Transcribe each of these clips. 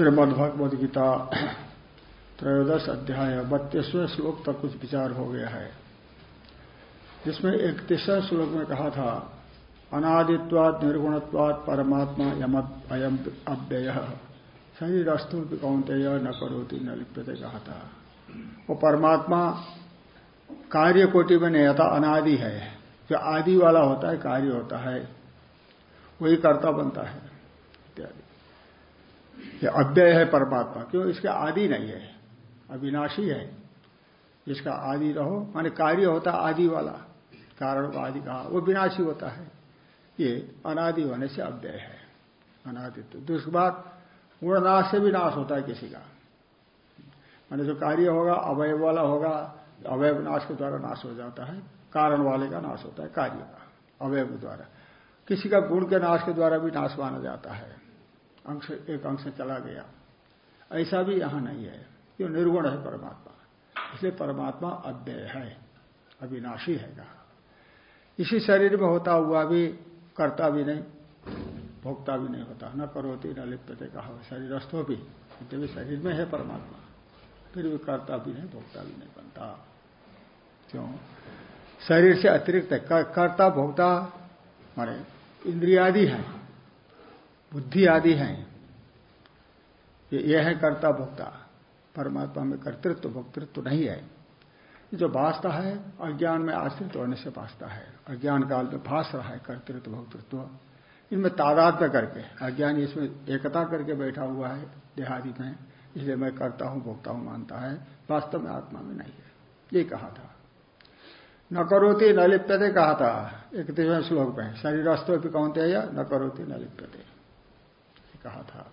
श्रीमद्भगवद गीता त्रयोदश अध्याय बत्तीसवें श्लोक तक कुछ विचार हो गया है। जिसमें इकतीसवें श्लोक में कहा था अनादित्वाद निर्गुणत्वाद परमात्मा यमत अयम अव्यय। शरीर अस्तु कौनते न करोती न लिप्यते कहा था। वो परमात्मा कार्य कोटि में नहीं आता अनादि है। जो आदि वाला होता है, कार्य होता है, वही कर्ता बनता है। ये अव्यय है परमात्मा, क्यों? इसके आदि नहीं है, अविनाशी है। जिसका आदि रहो, माने कार्य होता आदि वाला, कारण आदि कहा वो विनाशी होता है। ये अनादि होने से अव्यय है, अनादित्व। दूसरी बात गुणनाश से भी नाश होता है किसी का। माने जो कार्य होगा अवय वाला होगा अवय नाश के द्वारा नाश हो जाता है, कारण वाले का नाश होता है, कार्य का अवय द्वारा। किसी का गुण के नाश के द्वारा भी नाश माना जाता है। अंश, एक अंश चला गया। ऐसा भी यहाँ नहीं है। ये निर्गुण है परमात्मा। इसलिए परमात्मा अव्यय है, अविनाशी है कहा इसी शरीर में होता हुआ भी करता भी नहीं, भोगता भी नहीं होता। न करोती, न लिप्यते कहा। शरीरस्थो भी भी शरीर में है परमात्मा। फिर भी करता भी नहीं, भोगता भी नहीं, बनता। क्यों? शरीर से अतिरिक्त है। कर्ता, भोगता मारे इंद्रियादि हैं। बुद्धि आदि हैं। ये है कर्ता भोक्ता परमात्मा में कर्तृत्व, भोक्तृत्व नहीं है। जो भाषता है, अज्ञान में आश्रित होने से भाषता है। अज्ञान काल में भाष रहा है कर्तृत्व, भोक्तृत्व। इनमें तादाद में करके, अज्ञान इसमें एकता करके बैठा हुआ है, देहादि में। इसलिए मैं करता हूँ भोगता हूँ, मानता है। वास्तव में आत्मा में नहीं है। ये कहा था। न करोती न लिप्यते कहा था। इकतीसवें श्लोक में शरीरस्थो भी कौनते या न करोती न लिप्यते। कहा था।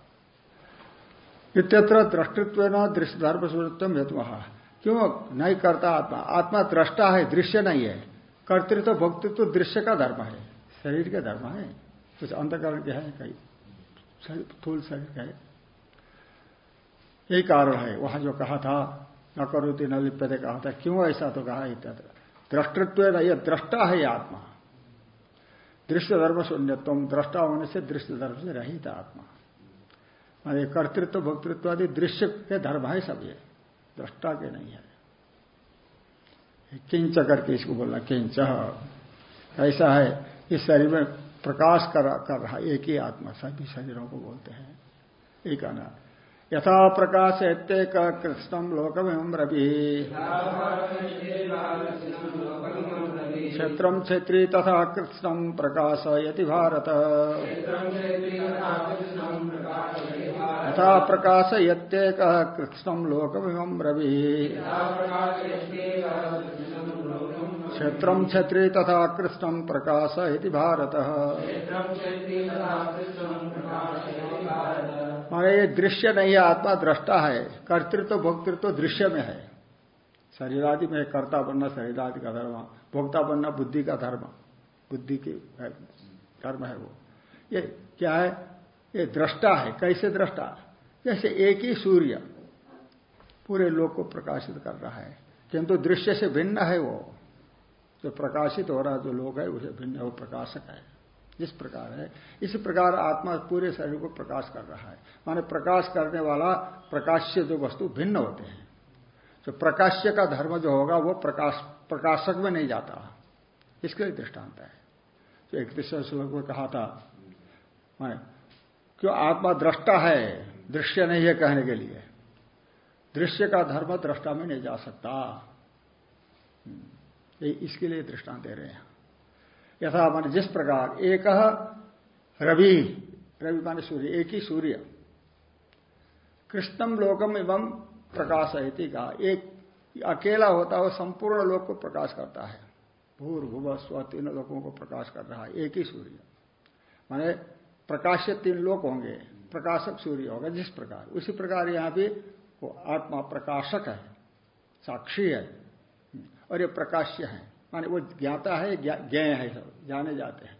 इत्यत्र दृष्टित्व न दृश्य धर्म हेतु क्यों? नहीं करता आत्मा। आत्मा दृष्टा है, दृश्य नहीं है। कर्तृत्व, भक्तृत्व दृश्य का धर्म है। शरीर का धर्म है। कुछ अंतकरण के है, कई थूल शरीर का यही कारण है, वहाँ जो कहा था, न करोती, न लिप्यते कहा था। क्यों ऐसा तो कहा इत्यत्र? दृष्टित्व न यह दृष्टा है आत्मा। दृश्य धर्म शून्य तुम दृष्टा होने से दृश्य धर्म से रहित आत्मा। मान कर्तृत्व भक्तृत्व आदि दृश्य के धर्म है सब ये। दृष्टा के नहीं है। किंच करके इसको बोलना किंच। ऐसा है इस शरीर में प्रकाश कर, कर रहा एक ही आत्मा सभी शरीरों को बोलते हैं। एक आना। यथा प्रकाश प्रकाशत्येक कृष्णम लोकमिम रवि। क्षेत्र क्षेत्री तथा कृष्णम प्रकाश यति भारत यथा प्रकाश प्रकाशयत्येक कृष्णम लोकमिम रवि। क्षेत्र क्षेत्री तथा कृष्णम प्रकाशयति भारत। माने ये दृश्य नहीं है, आत्मा दृष्टा है, कर्तृत्व, भोक्तृत्व दृश्य में है। शरीर आदि में कर्ता बनना शरीर आदि का धर्म, भोक्ता बनना बुद्धि का धर्म। बुद्धि की, धर्म है वो। ये क्या है? ये दृष्टा है। कैसे दृष्टा? जैसे एक ही सूर्य पूरे लोक को प्रकाशित कर रहा है, किंतु दृश्य से भिन्न है वो। जो प्रकाशित हो रहा जो लोग है, उसे भिन्न वो प्रकाशक है। जिस प्रकार है। इसी प्रकार आत्मा पूरे शरीर को प्रकाश कर रहा है। माने प्रकाश करने वाला प्रकाश्य जो वस्तु भिन्न होते हैं। जो प्रकाश्य का धर्म जो होगा, वो प्रकाश, प्रकाशक में नहीं जाता। इसके दृष्टांत है। जो एक श्लोक में कहा था, माने, क्यों आत्मा दृष्टा है? दृश्य नहीं है कहने के लिए। दृश्य का धर्म दृष्टा में नहीं जा सकता। ये इसके लिए दृष्टांत दे रहे हैं। यथा मान जिस प्रकार एक रवि रवि माने सूर्य, एक ही सूर्य। कृष्णम लोकम एवं प्रकाश है का। एक अकेला होता है संपूर्ण लोक को प्रकाश करता है। भूर, भूव, स्व तीन लोगों को प्रकाश कर रहा है, एक ही सूर्य। माने प्रकाश तीन लोक होंगे। प्रकाशक सूर्य होगा, जिस प्रकार। उसी प्रकार यहाँ भी वो आत्मा प्रकाशक है, साक्षी है, और ये प्रकाश्य है। माने वो ज्ञाता है ज्ञेय है, सब जाने जाते हैं।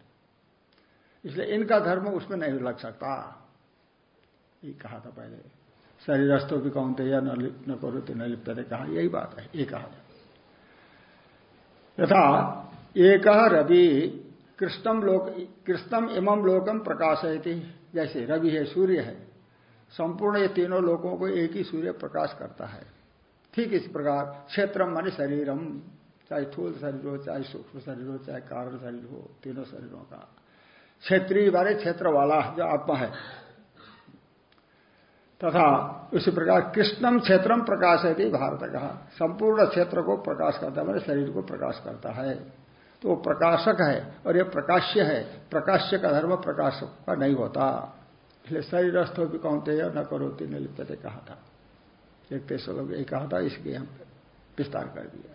इसलिए इनका धर्म उसमें नहीं लग सकता। ये कहा था पहले। शरीरस्थों भी कौन थे या न करो तो न लिपते थे कहा यही बात है, ये कहा यथा, एक रवि कृष्णम लोक कृष्णम इमम लोकम प्रकाश है जैसे रवि है, सूर्य है, संपूर्ण ये तीनों लोगों को एक ही सूर्य प्रकाश करता है। ठीक इस प्रकार क्षेत्रम मान शरीरम, चाहे थूल शरीर हो, चाहे सूक्ष्म शरीर हो, चाहे कारण शरीर हो, तीनों शरीरों का। क्षेत्रीय वाले क्षेत्र वाला जो आत्मा है। तथा उसी प्रकार कृष्णम क्षेत्रम प्रकाश है भारत कहा संपूर्ण क्षेत्र को प्रकाश करता है, मैंने शरीर को प्रकाश करता है। तो वो प्रकाशक है और यह प्रकाश्य है। प्रकाश्य का धर्म प्रकाशक का नहीं होता। इसलिए शरीरस्थो भी कौनते न करो तीन लिप्यते कहा था। एक तेसर लोग यही कहा था इसके हम विस्तार कर दिया।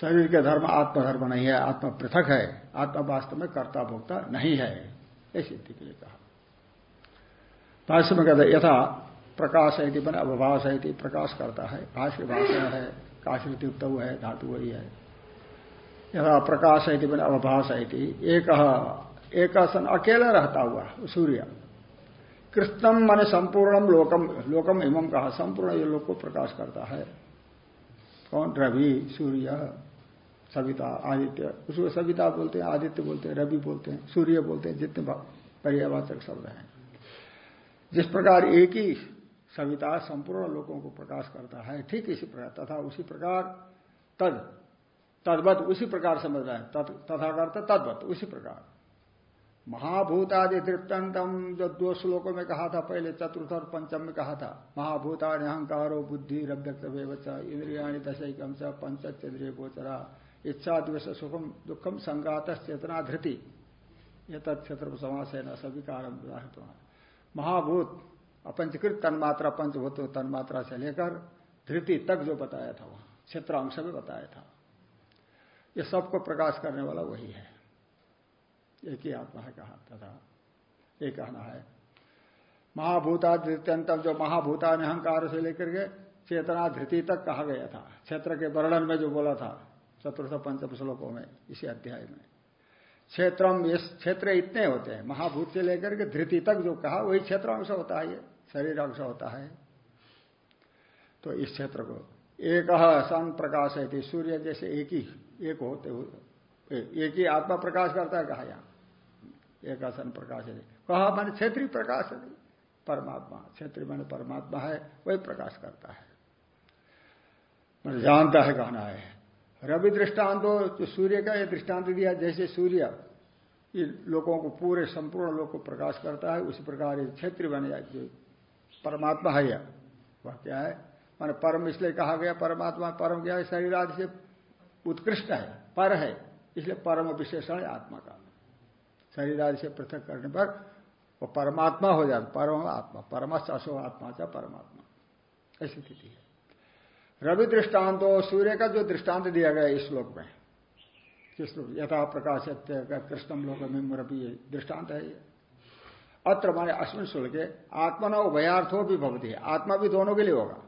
शरीर के धर्म आत्मधर्म नहीं है, आत्मा पृथक है। आत्मा वास्तव में कर्ता भोक्ता नहीं है ऐसी स्थिति के लिए कहा। भाष्य में कहते यथा प्रकाश है बने अवभाष है प्रकाश करता है। भाष्य भाषा है काशित युक्त है, धातु वही है। यथा प्रकाश है बने अवभाष है एक एक सन अकेला रहता हुआ, सूर्य। कृष्णम माने संपूर्णम लोकम लोकम इमम कहा, संपूर्ण ये लोक को प्रकाश करता है। कौन? रवि, सूर्य, सविता, आदित्य। उसको सविता बोलते हैं, आदित्य बोलते हैं, रवि बोलते हैं, सूर्य बोलते हैं, जितने पर्यावाचक शब्द हैं। जिस प्रकार एक ही सविता संपूर्ण लोगों को प्रकाश करता है, ठीक इसी प्रकार, तथा उसी प्रकार तद तद्वत उसी प्रकार समझना है। तथा करता तद्वत, उसी प्रकार। महाभूतादि दृष्टान्तम जो दो श्लोकों में कहा था, पहले चतुर्थ और पंचम में कहा था, महाभूतानि अहंकारो बुद्धि रव्यक्त व्यवचा इंद्रियाणी दशकम से पंचेन्द्रिय गोचरा इच्छा द्वेष सुखम दुखम संगात चेतना धृति ये तत्क्षेत्र समास है न सभी कारण महाभूत, अपंचकृत तन्मात्रा, पंचभूत तन्मात्रा से लेकर धृति तक जो बताया था वहाँ क्षेत्र अंश में बताया था। ये सबको प्रकाश करने वाला वही है। एक ही आत्मा है कहा, तथा ये कहना है। महाभूता धृत्यंतम जो महाभूता ने अहंकार से लेकर के चेतना धृति तक कहा गया था। क्षेत्र के वर्णन में जो बोला था, चतुर्थ पंचम श्लोकों में, इसी अध्याय में। क्षेत्रम ये क्षेत्र इतने होते हैं। महाभूत से लेकर के धृति तक जो कहा, वही क्षेत्र अंश होता है ये शरीर अंश होता है। तो इस क्षेत्र को एक सन प्रकाश है सूर्य जैसे एक ही। एक होते हुए, एक ही आत्मा प्रकाश करता है, कहा यहाँ? एक आसन प्रकाश है। कहा, मैंने क्षेत्रीय प्रकाश है परमात्मा, क्षेत्रीय मैंने परमात्मा है, वही प्रकाश करता है। मैंने जानता है कहना है। रवि दृष्टांत जो सूर्य का यह दृष्टांत दिया, जैसे सूर्य लोगों को पूरे संपूर्ण लोग को प्रकाश करता है, उसी प्रकार ये क्षेत्र बने जो परमात्मा है यह। वह क्या है? माने परम इसलिए कहा गया, परमात्मा परम क्या है शरीर आदि से उत्कृष्ट है, पर है, इसलिए परम विशेषण है आत्मा का। शरीर आदि से पृथक करने पर वो परमात्मा हो जाता परम आत्मा परमश अशो आत्मा का परमात्मा। ऐसी स्थिति है। रवि दृष्टांत, सूर्य का जो दृष्टांत दिया गया इस श्लोक में किस यथा प्रकाश कृष्णम लोक में रवि दृष्टांत है ये। अत्र माने अश्विन शुल्क आत्मा उभयार्थो भी भवती है आत्मा भी दोनों के लिए होगा।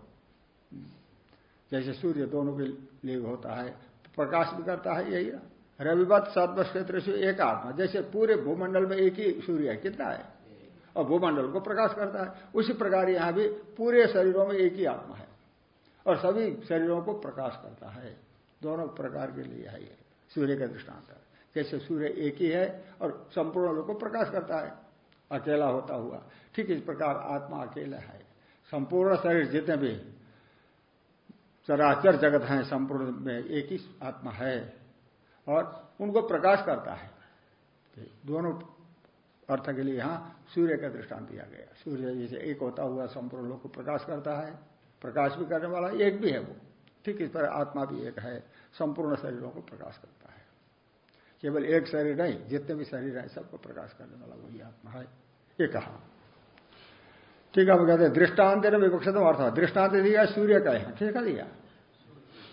जैसे सूर्य दोनों के लिए होता है प्रकाश भी करता है यही ना। रविवत सर्व क्षेत्र से एक आत्मा, जैसे पूरे भूमंडल में एक ही सूर्य है, कितना है? और भूमंडल को प्रकाश करता है। उसी प्रकार यहाँ भी पूरे शरीरों में एक ही आत्मा है और सभी शरीरों को प्रकाश करता है। दोनों प्रकार के लिए है ये, सूर्य का दृष्टांत। जैसे सूर्य एक ही है और संपूर्ण लोग को प्रकाश करता है। अकेला होता हुआ, ठीक इस प्रकार आत्मा अकेला है। संपूर्ण शरीर जितने भी चराचर जगत हैं, संपूर्ण में एक ही आत्मा है और उनको प्रकाश करता है। तो दोनों अर्थ के लिए यहाँ सूर्य का दृष्टांत दिया गया। सूर्य जैसे एक होता हुआ संपूर्ण लोग को प्रकाश करता है, प्रकाश भी करने वाला एक भी है वो। ठीक इस पर आत्मा भी एक है, संपूर्ण शरीरों को प्रकाश करता है। केवल एक शरीर नहीं, जितने भी शरीर है, सबको प्रकाश करने वाला वही आत्मा है। ये कहा। ठीक है कहते हैं, दृष्टांत ने विवक्षित अर्थ। दृष्टांत दिया, सूर्य का है ठीक है दिया?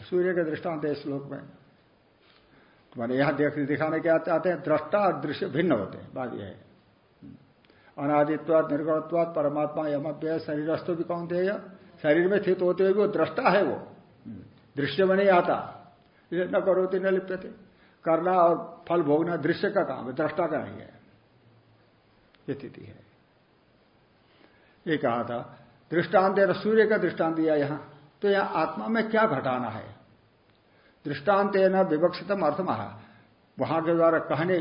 सूर्य का दृष्टांत है श्लोक में। तुम्हारे यहाँ देख, दिखाने क्या चाहते हैं, दृष्टा और दृश्य भिन्न होते हैं, बात यह है। अनादित्वाद निर्गुणत्वाद परमात्मा यम यमव्य शरीरस्थ भी कौन थे शरीर में स्थित होते हुए वो दृष्टा है वो। दृश्य में नहीं आता। न करो तो न लिप्त करना और फल भोगना दृश्य का काम है, दृष्टा का नहीं है। स्थिति है। ये कहा था, दृष्टांत सूर्य का दृष्टांत दिया यहाँ। तो यहाँ आत्मा में क्या घटाना है? दृष्टांत न विवक्षितम अर्थ महा वहाँ के द्वारा कहने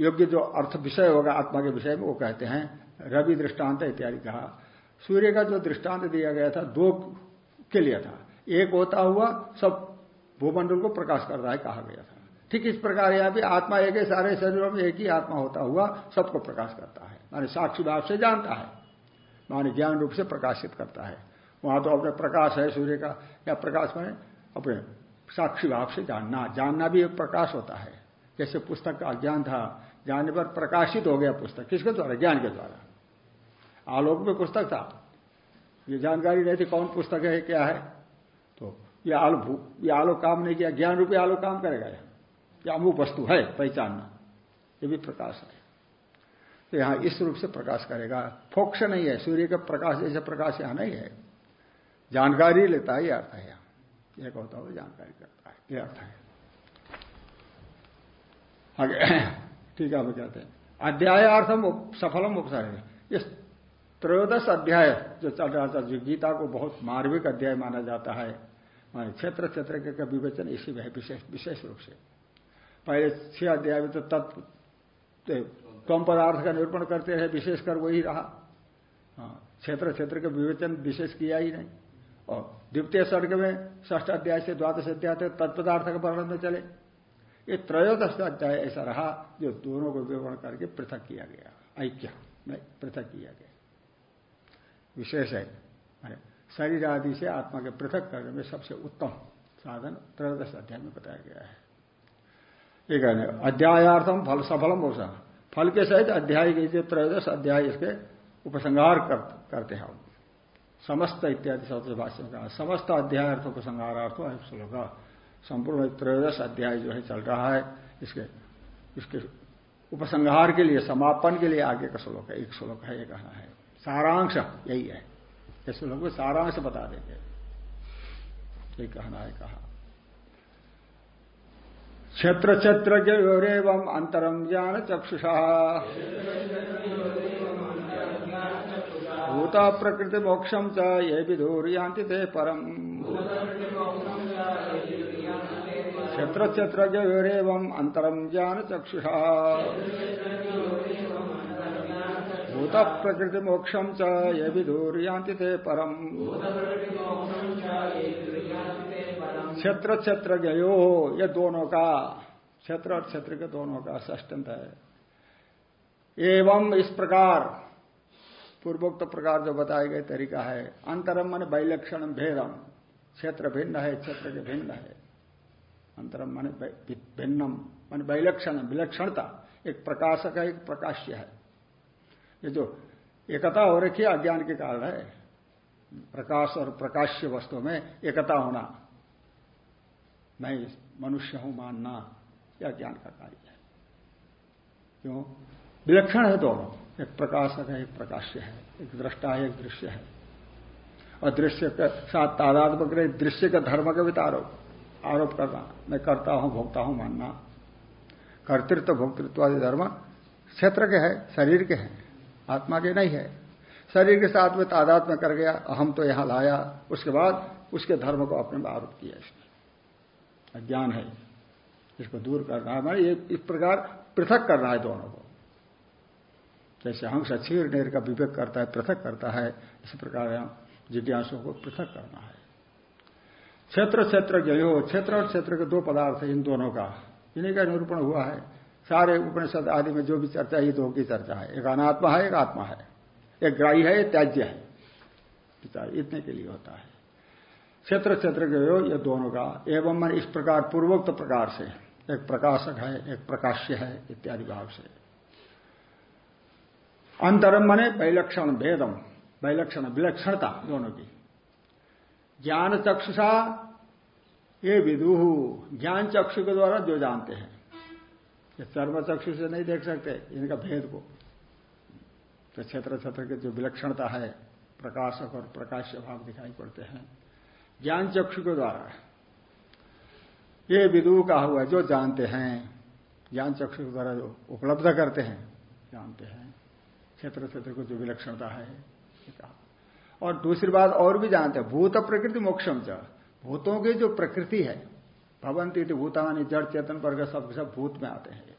योग्य जो अर्थ विषय होगा, आत्मा के विषय में, वो कहते हैं, रवि दृष्टांत इत्यादि कहा। सूर्य का जो दृष्टांत दिया गया था, दो के लिए था। एक होता हुआ सब भूमंडल को प्रकाश कर रहा है कहा गया था। ठीक इस प्रकार यहाँ भी आत्मा एक है, सारे शरीरों में एक ही आत्मा होता हुआ सबको प्रकाश करता है। माने साक्षी भाव से जानता है। माने ज्ञान रूप से प्रकाशित करता है। वहाँ तो अपने प्रकाश है, सूर्य का, या प्रकाश में अपने साक्षी भाव से जानना जानना भी एक प्रकाश होता है। जैसे पुस्तक का अज्ञान था, जानने पर प्रकाशित हो गया पुस्तक। किसके द्वारा? ज्ञान के द्वारा। आलोक में पुस्तक था। ये जानकारी नहीं थी कौन पुस्तक है, क्या है। तो ये आलो ये आलोक काम नहीं किया, ज्ञान रूपी आलोक काम करेगा। ये अमुक वस्तु है, पहचानना। ये भी प्रकाश है। तो यहाँ इस रूप से प्रकाश करेगा। फोक्ष नहीं है, सूर्य का प्रकाश जैसे प्रकाश यहाँ नहीं है। जानकारी लेता है, ये अर्थ है यहाँ। एक होता हो जानकारी करता है, ये अर्थ है। आगे, ठीक है कहते हैं। अध्यायार्थम सफलम उपसर्ग। इस त्रयोदश अध्याय जो चल रहा था, जो गीता को बहुत मार्मिक अध्याय माना जाता है क्षेत्र क्षेत्र के विवेचन, इसी में है, विशेष विशेष रूप से। पहले छह अध्याय में तो तत्व कम पदार्थ का निरूपण करते रहे विशेषकर वही रहा। हाँ, क्षेत्र क्षेत्र का विवेचन विशेष किया ही नहीं। और द्वितीय सर्ग में ष्ठ अध्याय से द्वादश अध्याय तक तत्पदार्थ का वर्णन में चले। ये त्रयोदश अध्याय ऐसा रहा जो दोनों को विवरण करके पृथक किया गया। ऐक्य में पृथक किया गया। विशेष है शरीर आदि से आत्मा के पृथक करने में सबसे उत्तम साधन त्रयोदश अध्याय में बताया गया है। ये कहने अध्यायार्थम फल सफलम हो फल के सहित अध्याय के जो त्रयोदश अध्याय इसके उपसंहार कर, करते हैं समस्त इत्यादि शब्द भाष्य में कहा समस्त अध्याय अर्थ उपसंहारार्थ श्लोक संपूर्ण त्रयोदश अध्याय जो है चल रहा है इसके इसके उपसंहार के लिए समापन के लिए आगे का श्लोक है एक श्लोक है ये कहना है। सारांश यही है। इस श्लोक में सारांश बता देंगे। ये कहना है कहा। क्षेत्र क्षेत्र एवं अंतरम ज्ञान चक्षुषा भूता प्रकृति मोक्षम च ये विधूर ते परम। क्षेत्र क्षेत्र अंतरम ज्ञान चक्षुषा भूत प्रकृति मोक्षम च ये विधूर ते परम। क्षेत्र क्षेत्र गयो ये दोनों का, क्षेत्र और क्षेत्र के दोनों का ष्टंत है। एवं इस प्रकार, पूर्वोक्त प्रकार जो बताए गए तरीका है, अंतरम मन वैलक्षण भेदम, क्षेत्र भिन्न है, क्षेत्र के भिन्न है। अंतरम मन भिन्नम, मान वैलक्षण विलक्षणता, एक प्रकाशक है, एक प्रकाश्य है। ये जो एकता हो रखी है, अज्ञान के कारण है। प्रकाश और प्रकाश्य वस्तु में एकता होना। मैं मनुष्य हूँ, मानना यह ज्ञान का कार्य है। क्यों? विलक्षण है दोनों। एक प्रकाशक है, एक प्रकाश्य है। एक दृष्टा है, एक दृश्य है। और दृश्य के साथ तादात्मक दृश्य का धर्म का भी आरोप आरोप करना। मैं करता हूँ, भोगता हूँ, मानना। कर्तृत्व, भोक्तृत्व आदि धर्म क्षेत्र के है, शरीर के हैं, आत्मा के नहीं है। शरीर के साथ में तादाद में कर गया, अहम तो यहाँ लाया। उसके बाद उसके धर्म को अपने में आरोप किया इसने अज्ञान है। इसको दूर करना है। मैं इस प्रकार पृथक करना है दोनों को। जैसे हंस क्षीर नेर का विवेक करता है, पृथक करता है, इसी प्रकार जिज्ञासों को पृथक करना है। क्षेत्र क्षेत्र जयो क्षेत्र और क्षेत्र के दो पदार्थ इन दोनों का। इन्हीं का निरूपण हुआ है। सारे उपनिषद आदि में जो भी चर्चा है, ये दो की चर्चा है। एक अनात्मा है, एक आत्मा है। एक ग्राही है, एक त्याज्य है। इतने के लिए होता है। क्षेत्र क्षेत्र के हो, ये दोनों का। एवं मन इस प्रकार पूर्वोक्त प्रकार से, एक प्रकाशक है, एक प्रकाश्य है, इत्यादि भाव से। अंतरम मने वैलक्षण भेदम, वैलक्षण विलक्षणता दोनों की। ज्ञान चक्षुषा, ये विदुह ज्ञान चक्षु के द्वारा जो जानते हैं। ये चर्म चक्षु से नहीं देख सकते, इनका भेद को। तो क्षेत्र क्षेत्र की जो विलक्षणता है, प्रकाशक और प्रकाश्य भाव दिखाई पड़ते हैं। ज्ञान चक्षु के द्वारा। ये विदु कहा हुआ जो जानते हैं, ज्ञान चक्षु के द्वारा जो उपलब्ध करते हैं, जानते हैं। क्षेत्र क्षेत्र को जो विलक्षणता है और दूसरी बात और भी जानते हैं, भूत प्रकृति मोक्षम च। भूतों की जो प्रकृति है, भवंती भूतानी, जड़, चेतन, वर्ग, सब सब भूत में आते हैं।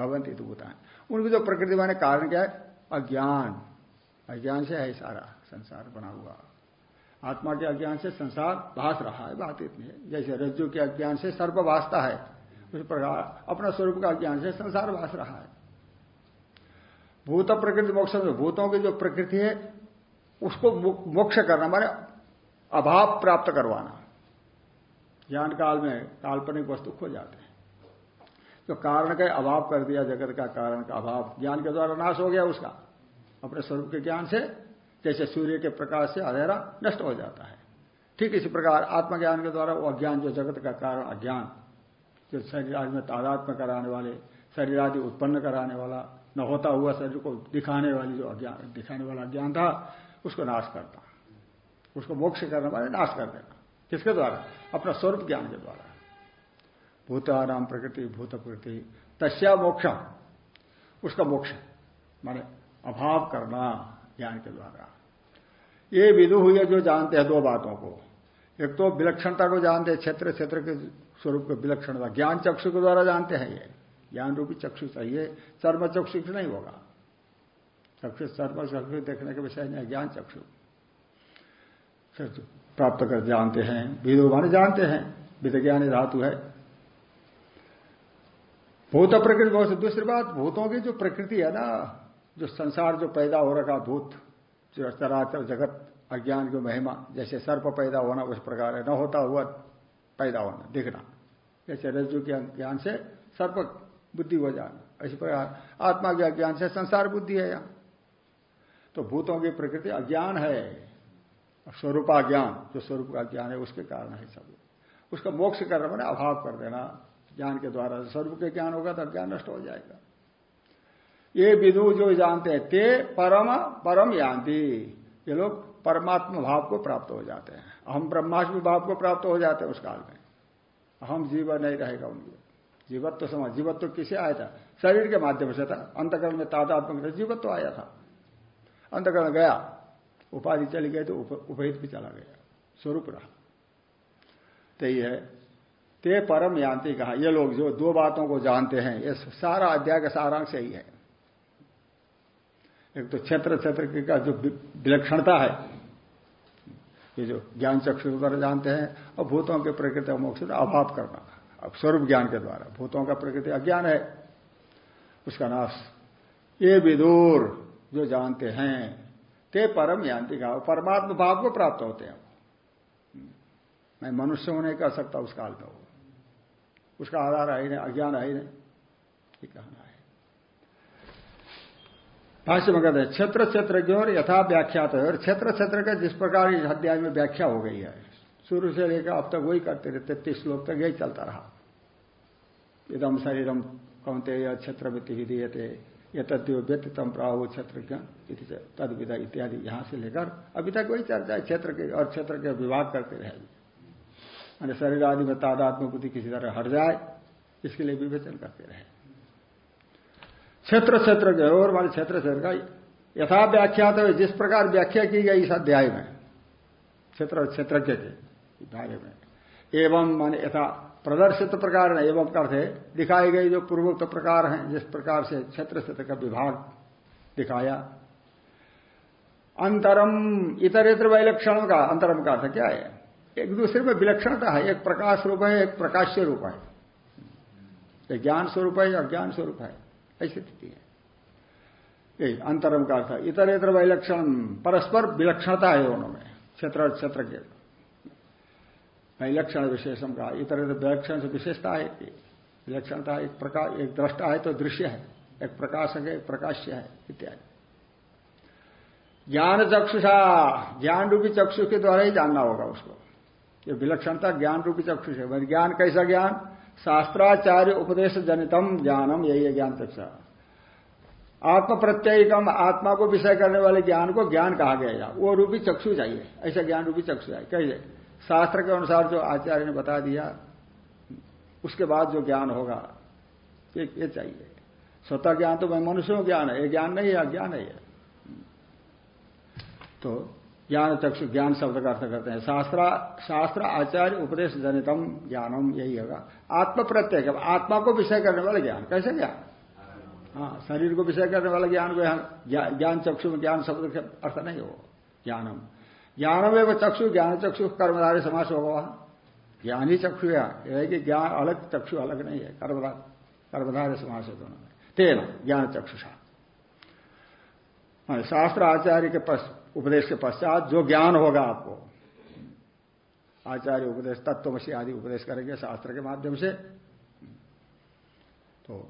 भवंती भूतानी। उनकी जो प्रकृति माने कारण क्या है? अज्ञान। अज्ञान से है सारा संसार बना हुआ। आत्मा के अज्ञान से संसार भास रहा है, बात इतनी है। जैसे रज्जु के अज्ञान से सर्प भासता है, उस प्रकार अपना स्वरूप का अज्ञान से संसार भास रहा है। भूत प्रकृति मोक्ष में, भूतों की जो प्रकृति है, उसको मोक्ष करना, माने अभाव प्राप्त करवाना। ज्ञान काल में काल्पनिक वस्तु खो जाते हैं। तो कारण का अभाव कर दिया जगत का कारण का अभाव, ज्ञान के द्वारा नाश हो गया उसका। अपने स्वरूप के ज्ञान से जैसे सूर्य के प्रकाश से अंधेरा नष्ट हो जाता है। ठीक इसी प्रकार आत्मज्ञान के द्वारा वो अज्ञान, जो जगत का कारण अज्ञान, जो शरीर आदि में तादात्म कराने वाले, शरीर आदि उत्पन्न कराने वाला, न होता हुआ शरीर को दिखाने वाली जो अज्ञान, दिखाने वाला ज्ञान था, उसको नाश करता। उसको मोक्ष करने वाले नाश कर देना किसके द्वारा? अपना स्वरूप ज्ञान के द्वारा। भूताराम प्रकृति, भूत प्रकृति, तस्या मोक्ष उसका मोक्ष, माने अभाव करना। ज्ञान के द्वारा। ये विदु हुए जो जानते हैं दो बातों को। एक तो विलक्षणता को जानते हैं, क्षेत्र क्षेत्र के स्वरूप को विलक्षणता। ज्ञान चक्षु के द्वारा जानते हैं ये। ज्ञान रूपी चक्षु चाहिए। चर्म चक्षु नहीं होगा। चक्षु चर्म चक्षु देखने के विषय नहीं ज्ञान चक्षु। प्राप्त कर जानते हैं। विदु माने जानते हैं। विद्ञानी धातु है। भूत प्रकृति, बहुत दूसरी बात, भूतों की जो प्रकृति है ना जो संसार जो पैदा हो रखा भूत, जो चराचर जगत, अज्ञान की महिमा, जैसे सर्प पैदा होना उस प्रकार है। न होता हुआ पैदा होना, दिखना। जैसे रज्जु के ज्ञान से सर्प बुद्धि हो जाना। इसी प्रकार आत्मा के अज्ञान से संसार बुद्धि है यहाँ। तो भूतों की प्रकृति अज्ञान है। स्वरूपा ज्ञान जो स्वरूप का ज्ञान है, उसके कारण है सब। उसका मोक्ष करना मैंने अभाव कर देना। ज्ञान के द्वारा, स्वरूप के ज्ञान होगा तो अज्ञान नष्ट हो जाएगा। ये विदु जो जानते हैं, ते परम परम यान्ति। ये लोग परमात्मा भाव को प्राप्त हो जाते हैं। हम ब्रह्माष्टमी भाव को प्राप्त हो जाते हैं उस काल में। हम जीवन नहीं रहेगा उनके। जीवत्व तो समझ, जीवत्व तो किसे आया था? शरीर के माध्यम से था। अंतकरण में तादात्मक जीवत्व तो आया था। अंतकरण गया। उपाधि चली गई तो उपहित भी चला गया। स्वरूप रहा। तो ये ते परम यान्ति कहा। ये लोग जो दो बातों को जानते हैं, ये सारा अध्याय का सारांश यही है। एक तो क्षेत्र क्षेत्र का जो विलक्षणता है, ये जो ज्ञान चक्षु द्वारा जानते हैं और भूतों के प्रकृति मोक्ष अभाव करना, अब स्वरूप ज्ञान के द्वारा, भूतों का प्रकृति अज्ञान है, उसका नाश। ये विदूर जो जानते हैं, ते परम यान्ति का परमात्मा भाव को प्राप्त होते हैं। मैं मनुष्य होने कह सकता उस काल में वो उसका आधार है ही नहीं, अज्ञान है ही नहीं कहना है। भाष्य में कहते हैं क्षेत्र क्षेत्र की और यथा व्याख्यात है। और क्षेत्र क्षेत्र का जिस प्रकार इस अध्याय में व्याख्या हो गई है, शुरू से लेकर अब तक वही करते रहे तैतीस श्लोक तक यही चलता रहा। इदम शरीरम कौनते क्षेत्र थे ये तद्यो व्यक्तितम प्राहो क्षेत्र तद विधा इत्यादि यहाँ से लेकर अभी तक वही चर्चा है, क्षेत्र के और क्षेत्र के विभाग करते रहे मैंने शरीर आदि में तादात्म बुद्धि किसी तरह हट जाए, इसके लिए विवेचन करते रहे। क्षेत्र क्षेत्र और मान क्षेत्र क्षेत्र का यथा व्याख्या तो जिस प्रकार व्याख्या की गई इस अध्याय में, क्षेत्र क्षेत्र के बारे में। एवं मान यथा प्रदर्शित प्रकार है एवं अर्थ दिखाई गई जो पूर्वोक्त प्रकार हैं, जिस प्रकार से क्षेत्र क्षेत्र का विभाग दिखाया। अंतरम इतर इतर वैलक्षण का, अंतरम का अर्थ क्या है? एक दूसरे में विलक्षणता है, एक प्रकाश रूप है, एक प्रकाश्य रूप है। एक ज्ञान स्वरूप है या ज्ञान स्वरूप है? ऐसी स्थिति है। यही, अंतरम का अर्थ इतर इतर वैलक्षण, परस्पर विलक्षणता है दोनों में क्षेत्र क्षेत्र के। विलक्षण विशेषम का इतर इतर विलक्षण से विशेषता है विलक्षणता एक प्रकाश एक दृष्टा है तो दृश्य है, एक प्रकाशक है, एक प्रकाश्य है, इत्यादि। ज्ञान चक्षुषा, ज्ञान रूपी चक्षु के द्वारा ही जानना होगा उसको। ये विलक्षणता ज्ञान रूपी चक्षु से ज्ञान कैसा ज्ञान? शास्त्राचार्य उपदेश जनितम ज्ञानम यही है ज्ञान चक्षु आत्म प्रत्ययिकम आत्मा को विषय करने वाले ज्ञान को ज्ञान कहा गया वो रूपी चक्षु चाहिए ऐसा ज्ञान रूपी चक्षु चाहिए कहिए शास्त्र के अनुसार जो आचार्य ने बता दिया उसके बाद जो ज्ञान होगा ये, ये चाहिए। स्वतः ज्ञान तो मैं मनुष्यों ज्ञान है ये ज्ञान नहीं है अज्ञान है तो ज्ञान चक्षु, ज्ञान शब्द का अर्थ करते हैं। शास्त्र शास्त्र, आचार्य, उपदेश जनितम ज्ञानम, यही होगा। आत्म प्रत्यय आत्मा को विषय करने वाला ज्ञान। कैसे ज्ञान? हाँ शरीर को विषय करने वाला ज्ञान को यहाँ ज्ञान चक्षु में ज्ञान शब्द का अर्थ नहीं हो ज्ञानम। ज्ञानम एवं चक्षु, ज्ञान चक्षु कर्मधारी समास होगा वहाँ। ज्ञान ही चक्षु है कि ज्ञान अलग, चक्षु अलग नहीं है। कर्मधार कर्मधार समास है दोनों में। तेन, ज्ञान चक्षुषा। शास्त्र आचार्य के उपदेश के पश्चात जो ज्ञान होगा आपको, आचार्य उपदेश तत्वशी आदि उपदेश करेंगे शास्त्र के माध्यम से। तो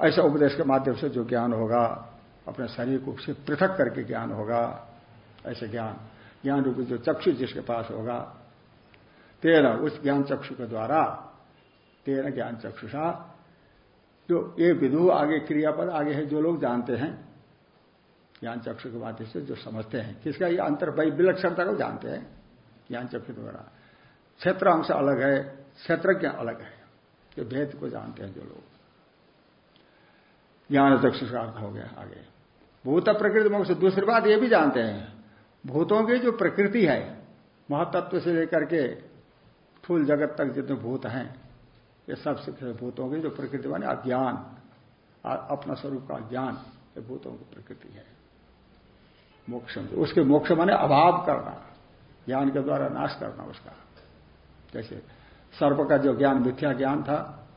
ऐसा उपदेश के माध्यम से जो ज्ञान होगा, अपने शरीर को से पृथक करके ज्ञान होगा, ऐसे ज्ञान ज्ञान रूपी जो चक्षु जिसके पास होगा, तेरह, उस ज्ञान चक्षु के द्वारा, तेरह ज्ञान चक्षुषा, जो ये विधु आगे क्रियापद आगे है, जो लोग जानते हैं ज्ञान चक्षु के माध्यम से जो समझते हैं। किसका ये अंतर? विलक्षणता को जानते हैं ज्ञान चक्षु द्वारा। क्षेत्र अंश अलग है क्षेत्र क्षेत्रज्ञ अलग है। ये भेद को जानते हैं जो लोग। ज्ञान चक्षु का अर्थ हो गया आगे। भूत प्रकृति मोक्ष। दूसरी बात ये भी जानते हैं। भूतों की जो प्रकृति है, महतत्व से लेकर के ठूल जगत तक जितने भूत हैं, ये सब भूतों की जो प्रकृति माने अज्ञान अपना स्वरूप का ज्ञान ये भूतों की प्रकृति है। मोक्ष उसके मोक्ष माने अभाव करना, ज्ञान के द्वारा नाश करना उसका। जैसे सर्प का जो ज्ञान, मिथ्या ज्ञान था,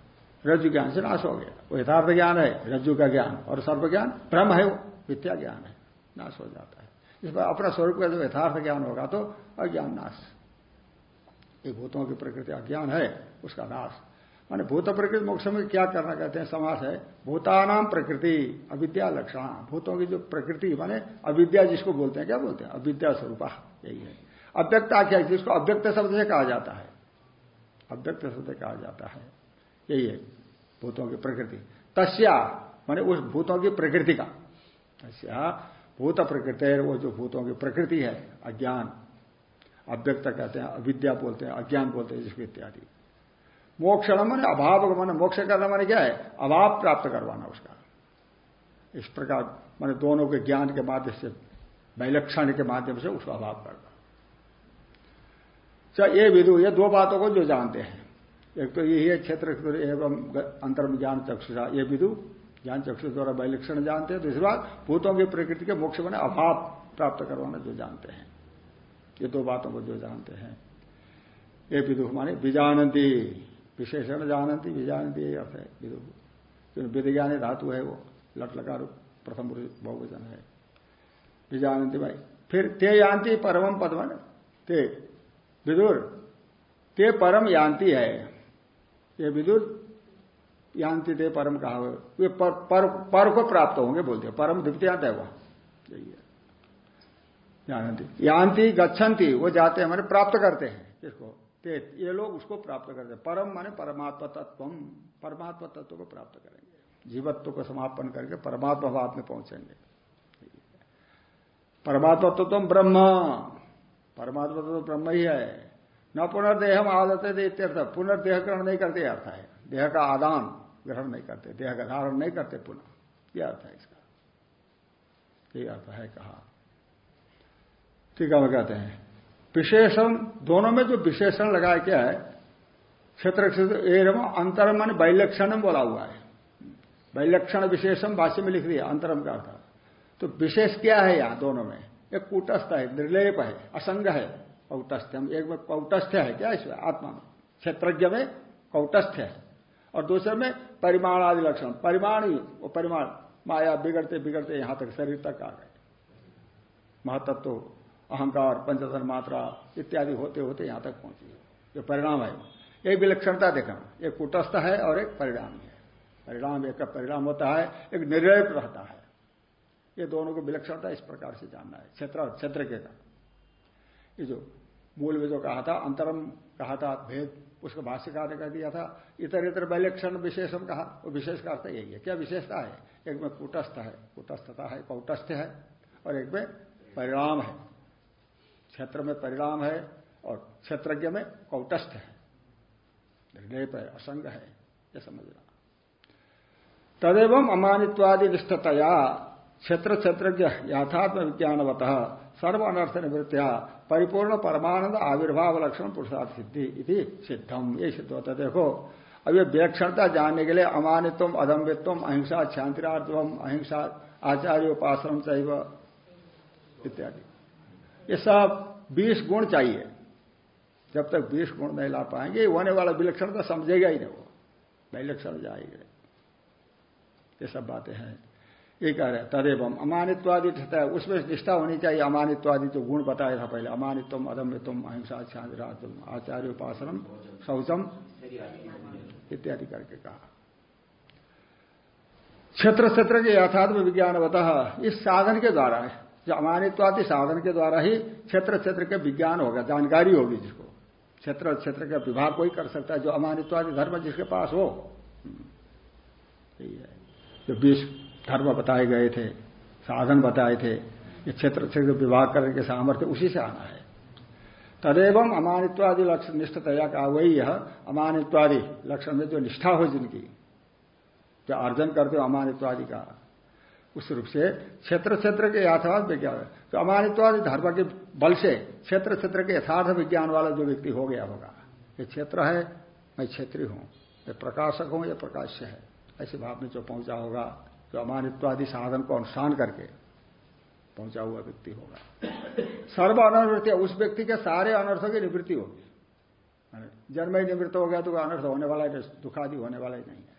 रज्जु ज्ञान से नाश हो गया। वो यथार्थ ज्ञान है, रज्जु का ज्ञान। और सर्प ज्ञान भ्रम है वो, मिथ्या ज्ञान है, नाश हो जाता है। इस पर अपना स्वरूप का जब यथार्थ ज्ञान होगा तो अज्ञान नाश। ये भूतों की प्रकृति अज्ञान है, उसका नाश। माने भूत प्रकृति मोक्ष में क्या करना कहते हैं? समास है। भूतानाम प्रकृति, अविद्या लक्षण। भूतों की जो प्रकृति, माने अविद्या जिसको बोलते हैं, क्या बोलते हैं? अविद्या स्वरूप, यही है। अव्यक्त आख्या जिसको अव्यक्त शब्द से कहा जाता है। अव्यक्त शब्द कहा जाता है। यही है भूतों की प्रकृति। तस्या, माने उस भूतों की प्रकृति का। तस्या, भूत प्रकृति, वो जो भूतों की प्रकृति है, अज्ञान। अव्यक्त कहते हैं, अविद्या बोलते हैं, अज्ञान बोलते हैं, जिसको इत्यादि। मोक्षण मन, अभाव मन, मोक्ष करना माने क्या है? अभाव प्राप्त करवाना उसका। इस प्रकार मैंने दोनों के ज्ञान के माध्यम से, वैलक्षण के माध्यम से उसका अभाव करना अच्छा ये विदु ये दो बातों को जो जानते हैं। एक तो यही है क्षेत्र एवं अंतर्म ज्ञान चक्षुषा। ये विदु ज्ञान चक्षु द्वारा वैलक्षण जानते हैं। दूसरी बात, भूतों की प्रकृति के मोक्ष बने अभाव प्राप्त करवाना जो जानते हैं। ये दो बातों को जो जानते हैं। ये विदु माने बीजानंदी। विशेषण जानती बीजानंदी यही अर्थ है विदु। धातु है वो लट लकार प्रथम बहुवचन है। बीजानंदी भाई। फिर ते यान्ति परम पदमन। ते विदुर ते परम यान्ति है। ये विदुर यान्ति ते परम कहा वे पर, पर, पर को प्राप्त होंगे बोलते हैं। परम द्वितीयांत है वह। यही है। जानती गच्छन्ति वो जाते हैं मैंने प्राप्त करते हैं। किसको? ते, ये लोग उसको प्राप्त करते परम माने परमात्मा तत्व परमात्मा तत्व को प्राप्त करेंगे। जीवत्व को समापन करके परमात्मा भाव में पहुँचेंगे। परमात्मा तो तुम ब्रह्म। परमात्मा तो ब्रह्म ही है। न पुनर्देह आदत इत्यर्थ पुनर्देह ग्रहण नहीं करते अर्थ है। देह का आदान ग्रहण नहीं करते। देह का धारण नहीं करते पुनः। यह अर्थ है इसका। यही अर्थ है कहा। ठीक है कहते हैं। विशेषण, दोनों में जो विशेषण लगाया क्या है, क्षेत्र एवं अंतरम मान वैलक्षण बोला हुआ है। वैलक्षण विशेषम भाष्य में लिख दिया, अंतरम का अर्थ। तो विशेष क्या है यहाँ दोनों में? एक कूटस्थ है, निर्लेप है, असंग है, कौटस्थ एक में कौटस्थ है क्या इसमें? आत्मा में। क्षेत्रज्ञ में कौटस्थ है। और दूसरे में परिमाण आदि लक्षण। परिमाण ही, वो परिमाण, माया बिगड़ते बिगड़ते यहाँ तक शरीर तक आ गए। महतत्व अहंकार पंचधन मात्रा इत्यादि होते होते यहाँ तक पहुँची जो परिणाम है। एक विलक्षणता देखना, एक कुटस्थ है और एक परिणाम है। परिणाम एक का परिणाम होता है, एक निर्णय रहता है। ये दोनों को विलक्षणता इस प्रकार से जानना है। क्षेत्र और क्षेत्र के का ये जो मूल में जो कहा था, अंतरम कहा था, भेद उसको भाष्यकार ने कह दिया था, इतर इतर विलक्षण विशेषम कहा, वो विशेष का अर्थ यही है। क्या विशेषता है? एक में कुटस्थ है, कुटस्थता है, कौटस्थ है और एक में परिणाम है। क्षेत्र में परिणाम है और क्षेत्रज्ञ में कौटस्थ है। निर्णय है असंग है, यह समझना। तदेव अमानित्वादि निष्ठतया क्षेत्र क्षेत्रज्ञ यथात्म विज्ञानवत सर्व अनर्थ निवृत्तिया परिपूर्ण परमानंद आविर्भाव लक्षण पुरुषार्थ सिद्धि इति सिद्धम ये सिद्ध होता देखो अब ये विलक्षणता जानने के लिए अमानित्व अदम्बित्व अहिंसा शांतिरार्थम अहिंसा आचार्य उपासन चाहिए इत्यादि। ये सब बीस गुण चाहिए। जब तक बीस गुण नहीं ला पाएँगे होने वाला विलक्षण तो समझेगा ही नहीं वो। विलक्षण जाएँगे। ये सब बातें हैं। ये कह रहे तदेवम अमानित्वादि है उसमें निष्ठा होनी चाहिए। अमानित्वादि जो गुण बताया था पहले। अमानित्वम, अदम्यत्वम, अहिंसा शांतिरातम आचार्य उपासनम शौचम इत्यादि करके कहा। क्षेत्र क्षेत्र के यथार्थ विज्ञान बता इस साधन के द्वारा अमानित्वादि साधन के द्वारा ही क्षेत्र क्षेत्र के विज्ञान होगा, जानकारी होगी जिसको। क्षेत्र क्षेत्र का विभाग कोई कर सकता है, जो अमानित्वादि धर्म जिसके पास हो। जो बीस धर्म बताए गए थे, साधन बताए थे, ये क्षेत्र क्षेत्र विभाग करने के सामर्थ्य उसी से आना है। तदेवम अमानित्वादि लक्षण निष्ठतया का वही यह अमानित्वादि लक्षण में जो निष्ठा हो जिनकी, जो अर्जन करते हो अमानित्वादि का। उस रूप से क्षेत्र क्षेत्र के यथार्थ विज्ञान। तो अमानित्वादि धर्म के बल से क्षेत्र क्षेत्र के यथार्थ विज्ञान वाला जो व्यक्ति हो गया होगा, ये क्षेत्र है, मैं क्षेत्रीय हूँ ये प्रकाशक हूँ, ये प्रकाश्य है। ऐसे भाव में जो पहुँचा होगा, जो अमानित्वादि साधन को अनुष्ठान करके पहुँचा हुआ व्यक्ति होगा। सर्व अनर्वृत्ति उस व्यक्ति के सारे अनर्थों की निवृत्ति होगी। जन्म ही निवृत्त हो गया तो अनर्थ होने वाला है दुखादि होने वाला ही नहीं है।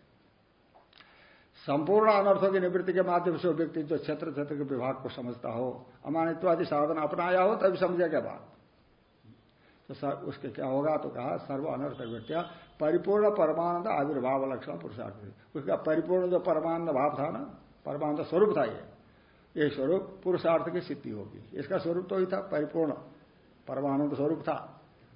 संपूर्ण अनर्थों की निवृत्ति के माध्यम से व्यक्ति जो क्षेत्र क्षेत्र के विभाग को समझता हो अमानित्वादि साधन अपनाया हो, तभी समझे क्या बात? तो उसके क्या होगा? तो कहा, सर्व अनर्थ वृत्तिया परिपूर्ण परमानंद आविर्भाव लक्षण पुरुषार्थ। उसका परिपूर्ण जो परमानंद भाव था ना, परमानंद स्वरूप था ये ये स्वरूप पुरुषार्थ की सिद्धि होगी। इसका स्वरूप तो ही था, परिपूर्ण परमानंद स्वरूप था।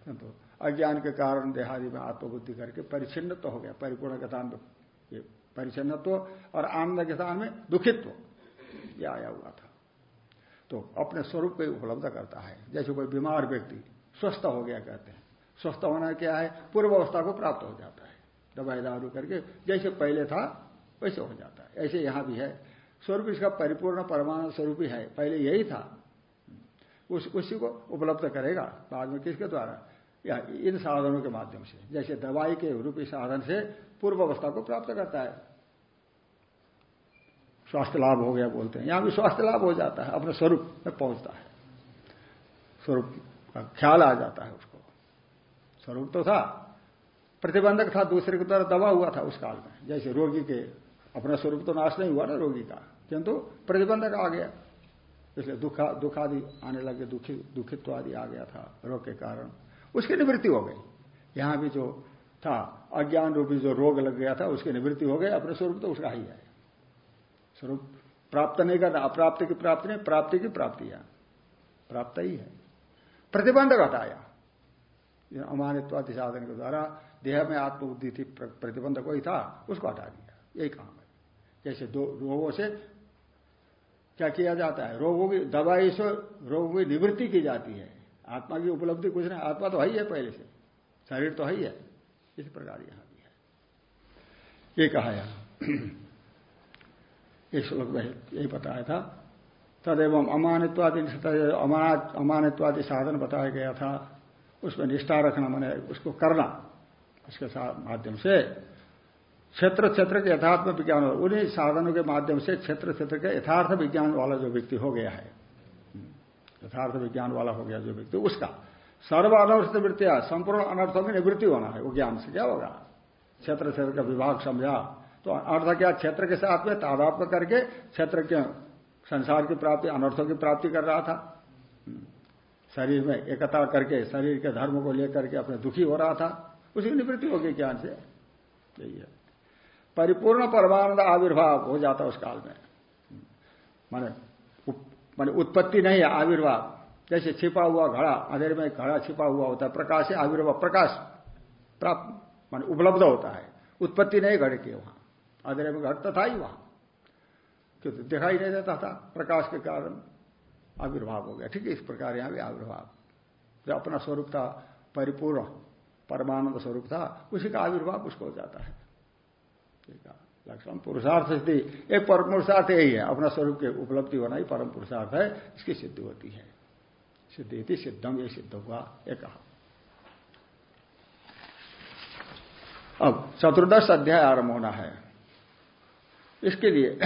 तो अज्ञान के कारण देहादि में आत्मबुद्धि करके परिचिन्न तो हो गया, परिपूर्ण के स्थान में परिचिन्नत्व और आनंद के स्थान में दुखित्व यह आया हुआ था। तो अपने स्वरूप को उपलब्ध करता है। जैसे कोई बीमार व्यक्ति स्वस्थ हो गया कहते हैं। स्वस्थ होना क्या है? पूर्व अवस्था को प्राप्त हो जाता है। दवाई दारू करके जैसे पहले था, वैसे हो जाता है। ऐसे यहाँ भी है। स्वरूप इसका परिपूर्ण परमाणु स्वरूप ही है। पहले यही था। उस, उसी को उपलब्ध करेगा बाद में किसके द्वारा? या इन साधनों के माध्यम से। जैसे दवाई के रूपी साधन से पूर्व अवस्था को प्राप्त करता है। स्वास्थ्य लाभ हो गया बोलते हैं। यहाँ भी स्वास्थ्य लाभ हो जाता है, अपने स्वरूप में पहुँचता है। स्वरूप का ख्याल आ जाता है उसको। स्वरूप तो था, प्रतिबंधक था, दूसरे के द्वारा दबा हुआ था उस काल में। जैसे रोगी के अपना स्वरूप तो नाश नहीं हुआ ना रोगी का, किंतु प्रतिबंधक आ गया। इसलिए दुखा दुख आदि आने लगे, दुखी, दुखित्व आदि आ गया था रोग के कारण। उसकी निवृत्ति हो गई। यहाँ भी जो था, अज्ञान रूपी जो रोग लग गया था, उसकी निवृत्ति हो गई, अपने स्वरूप तो उसका ही है। स्वरूप प्राप्त नहीं करना अप्राप्ति की प्राप्ति नहीं, प्राप्ति की प्राप्ति है। प्राप्त ही है। प्रतिबंध घटाया अमानित्वादि साधन के द्वारा देह में आत्मबुद्धि थी प्रतिबंध कोई था, उसको हटा दिया। यही काम है। जैसे दो रोगों से क्या किया जाता है? रोगों की दवाई से रोगों की निवृत्ति की जाती है। आत्मा की उपलब्धि कुछ नहीं, आत्मा तो है ही है पहले से। शरीर तो है ही है। इस प्रकार यहाँ भी है। ये कहा यहाँ। एक श्लोक में यही बताया था। तदेव अमानित्वादि अमानित्वादि साधन बताया गया था। उसमें निष्ठा रखना मैंने उसको करना। उसके साथ माध्यम से क्षेत्र क्षेत्र के यथार्थ विज्ञान उन्हीं साधनों के माध्यम से क्षेत्र क्षेत्र के यथार्थ विज्ञान वाला जो व्यक्ति हो गया है। यथार्थ विज्ञान वाला हो गया जो व्यक्ति, उसका। सर्व अनर्थ वृत्तियाँ, संपूर्ण अनर्थों में निवृत्ति होना है, वो ज्ञान से क्या होगा? क्षेत्र क्षेत्र का विभाग समझा। तो अर्थ क्या? क्षेत्र के साथ में तादात्म करके क्षेत्र के संसार की प्राप्ति, अनर्थों की प्राप्ति कर रहा था। शरीर में एकता करके, शरीर के धर्म को लेकर के अपने दुखी हो रहा था। उसी की निवृत्ति होगी ज्ञान से। यही है। परिपूर्ण परमानंद आविर्भाव हो जाता उस काल में। माने माने उत्पत्ति नहीं है, आविर्भाव। जैसे छिपा हुआ घड़ा, अंधेरे में घड़ा छिपा हुआ होता है, प्रकाश से आविर्भाव, प्रकाश प्राप्त, मान उपलब्ध होता है। उत्पत्ति नहीं घड़े की वहाँ, अंधेरे में घटता था ही वहाँ। क्योंकि दिखाई नहीं देता था, प्रकाश के कारण आविर्भाव हो गया। ठीक है, इस प्रकार यहाँ भी आविर्भाव। जो अपना स्वरूप था, परिपूर्ण, परमानंद स्वरूप था, उसी का आविर्भाव उसको हो जाता है, लक्षण पुरुषार्थ सिद्धि। एक परम पुरुषार्थ यही है, अपना स्वरूप की उपलब्धि होना ही परम पुरुषार्थ है, इसकी सिद्धि होती है। सिद्धि सिद्धम ये सिद्ध हुआ ये कहा अब, चतुर्दश अध्याय आरंभ होना है। इसके लिए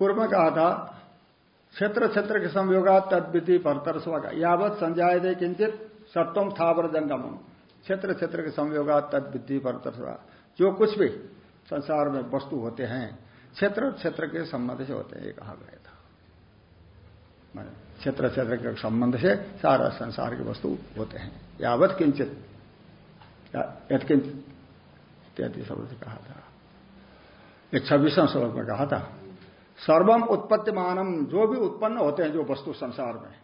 पूर्व में कहा था क्षेत्र क्षेत्र के संयोगा तद्विधि परतरस्वा का, यावत संजाय दे किंचित सत्वम थावर जंगम क्षेत्र क्षेत्र के संयोगा तद्विधि परतरस्वा जो कुछ भी संसार में वस्तु होते हैं क्षेत्र क्षेत्र के संबंध से होते हैं, ये कहा गया था। क्षेत्र क्षेत्र के संबंध से सारा संसार की वस्तु होते हैं। यावत किंचित इत्यादि शब्द से कहा था। एक छब्बीसवें श्लोक में कहा था सर्वम उत्पत्ति मानम जो भी उत्पन्न होते हैं, जो वस्तु संसार में,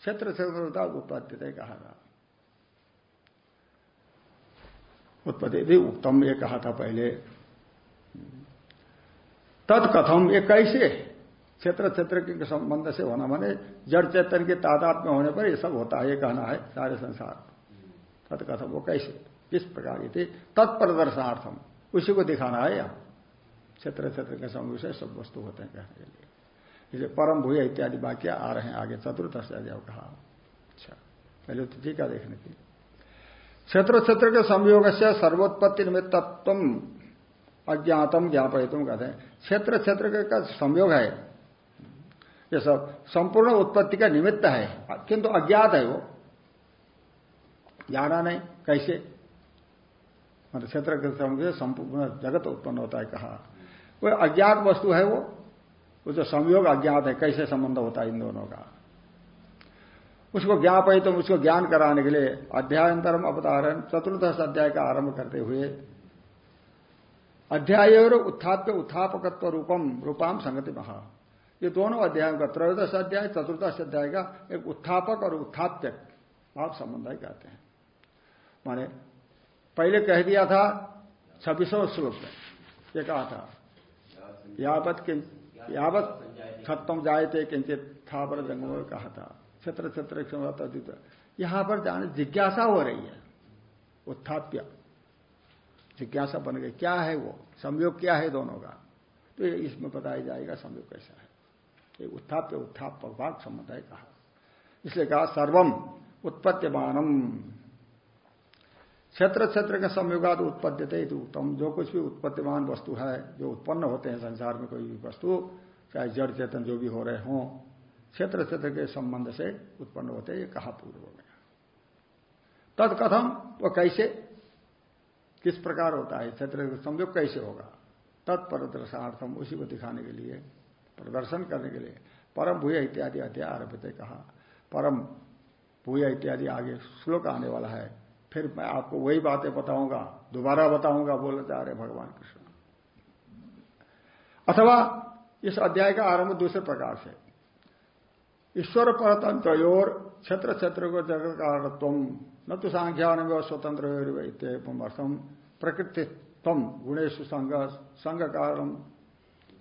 क्षेत्र क्षेत्र उत्पत्ति कहा था। उत्पत्ति भी उत्तम ये कहा था पहले। तत्कथम ये कैसे क्षेत्र क्षेत्र के संबंध से होना माने जड़ चेतन के तादाद में होने पर ये सब होता है, ये कहना है सारे संसार। तत्कथम वो कैसे? किस प्रकार की थी? तत्प्रदर्शनार्थम। उसी को दिखाना है यहाँ। क्षेत्र क्षेत्र के समूह से सब वस्तु होते हैं कहने के लिए। इसलिए परम भूय इत्यादि वाक्य आ रहे हैं आगे, चतुर्थ कहा। अच्छा पहले तो ठीक है देखने की क्षेत्र क्षेत्र के संयोग से सर्वोत्पत्ति निमित्त तत्व अज्ञातम ज्ञापयतुम कहते हैं। क्षेत्र क्षेत्र का संयोग है। ये सब संपूर्ण उत्पत्ति का निमित्त है, किंतु अज्ञात है वो। जाना नहीं, कैसे? क्षेत्र के से संपूर्ण जगत उत्पन्न होता है, कहा? वो अज्ञात वस्तु है वो? वो जो संयोग अज्ञात है, कैसे संबंध होता है इन दोनों का? उसको ज्ञाप है तो उसको ज्ञान कराने के लिए अध्यायंतरम अवतारण चतुर्दश अध्याय का आरंभ करते हुए अध्याय और उत्थाप्य उत्थापकत्व रूपम रूपाम संगति महा। ये दोनों अध्यायों का, त्रयोदश अध्याय, चतुर्दश अध्याय का एक उत्थापक और उत्थाप्य आप संबंध ही कहते हैं। माने, पहले कह दिया था छब्बीसों श्लोक में, ये कहा था, यावत यावत खत्म थे किंचित था पर जंगम कहा था, क्षेत्र क्षेत्र यहाँ पर जाने जिज्ञासा हो रही है, उत्थाप्य। जिज्ञासा बन गई, क्या है वो? संयोग क्या है दोनों का? तो इसमें बताया जाएगा संयोग कैसा है। ये उत्थाप्य उत्थाप भाग संबंध है कहा। इसलिए कहा, सर्वम उत्पत्तिमानम। क्षेत्र क्षेत्र के संयोगाद उत्पद्यते उत्तम। जो कुछ भी उत्पत्तिमान वस्तु है, जो उत्पन्न होते हैं संसार में कोई भी वस्तु, चाहे जड़ चेतन जो भी हो रहे हों, क्षेत्र क्षेत्र के संबंध से उत्पन्न होते ये कहा पूर्व में। तत्कथम वो कैसे? किस प्रकार होता है? क्षेत्र संयोग कैसे होगा? तत्प्रदर्शनार्थम उसी को दिखाने के लिए प्रदर्शन करने के लिए। परम भूय इत्यादि अध्याय आरभ्य कहा, परम भूय इत्यादि आगे श्लोक आने वाला है। फिर मैं आपको वही बातें बताऊँगा, दोबारा बताऊँगा, बोलना चाह रहे भगवान कृष्ण। अथवा इस अध्याय का आरंभ दूसरे प्रकार से। ईश्वर परतंत्र और क्षेत्र क्षेत्र को जगत कारणत्व, न तो सांख्यान स्वतंत्र प्रकृति गुणेश संघ संघ कारण।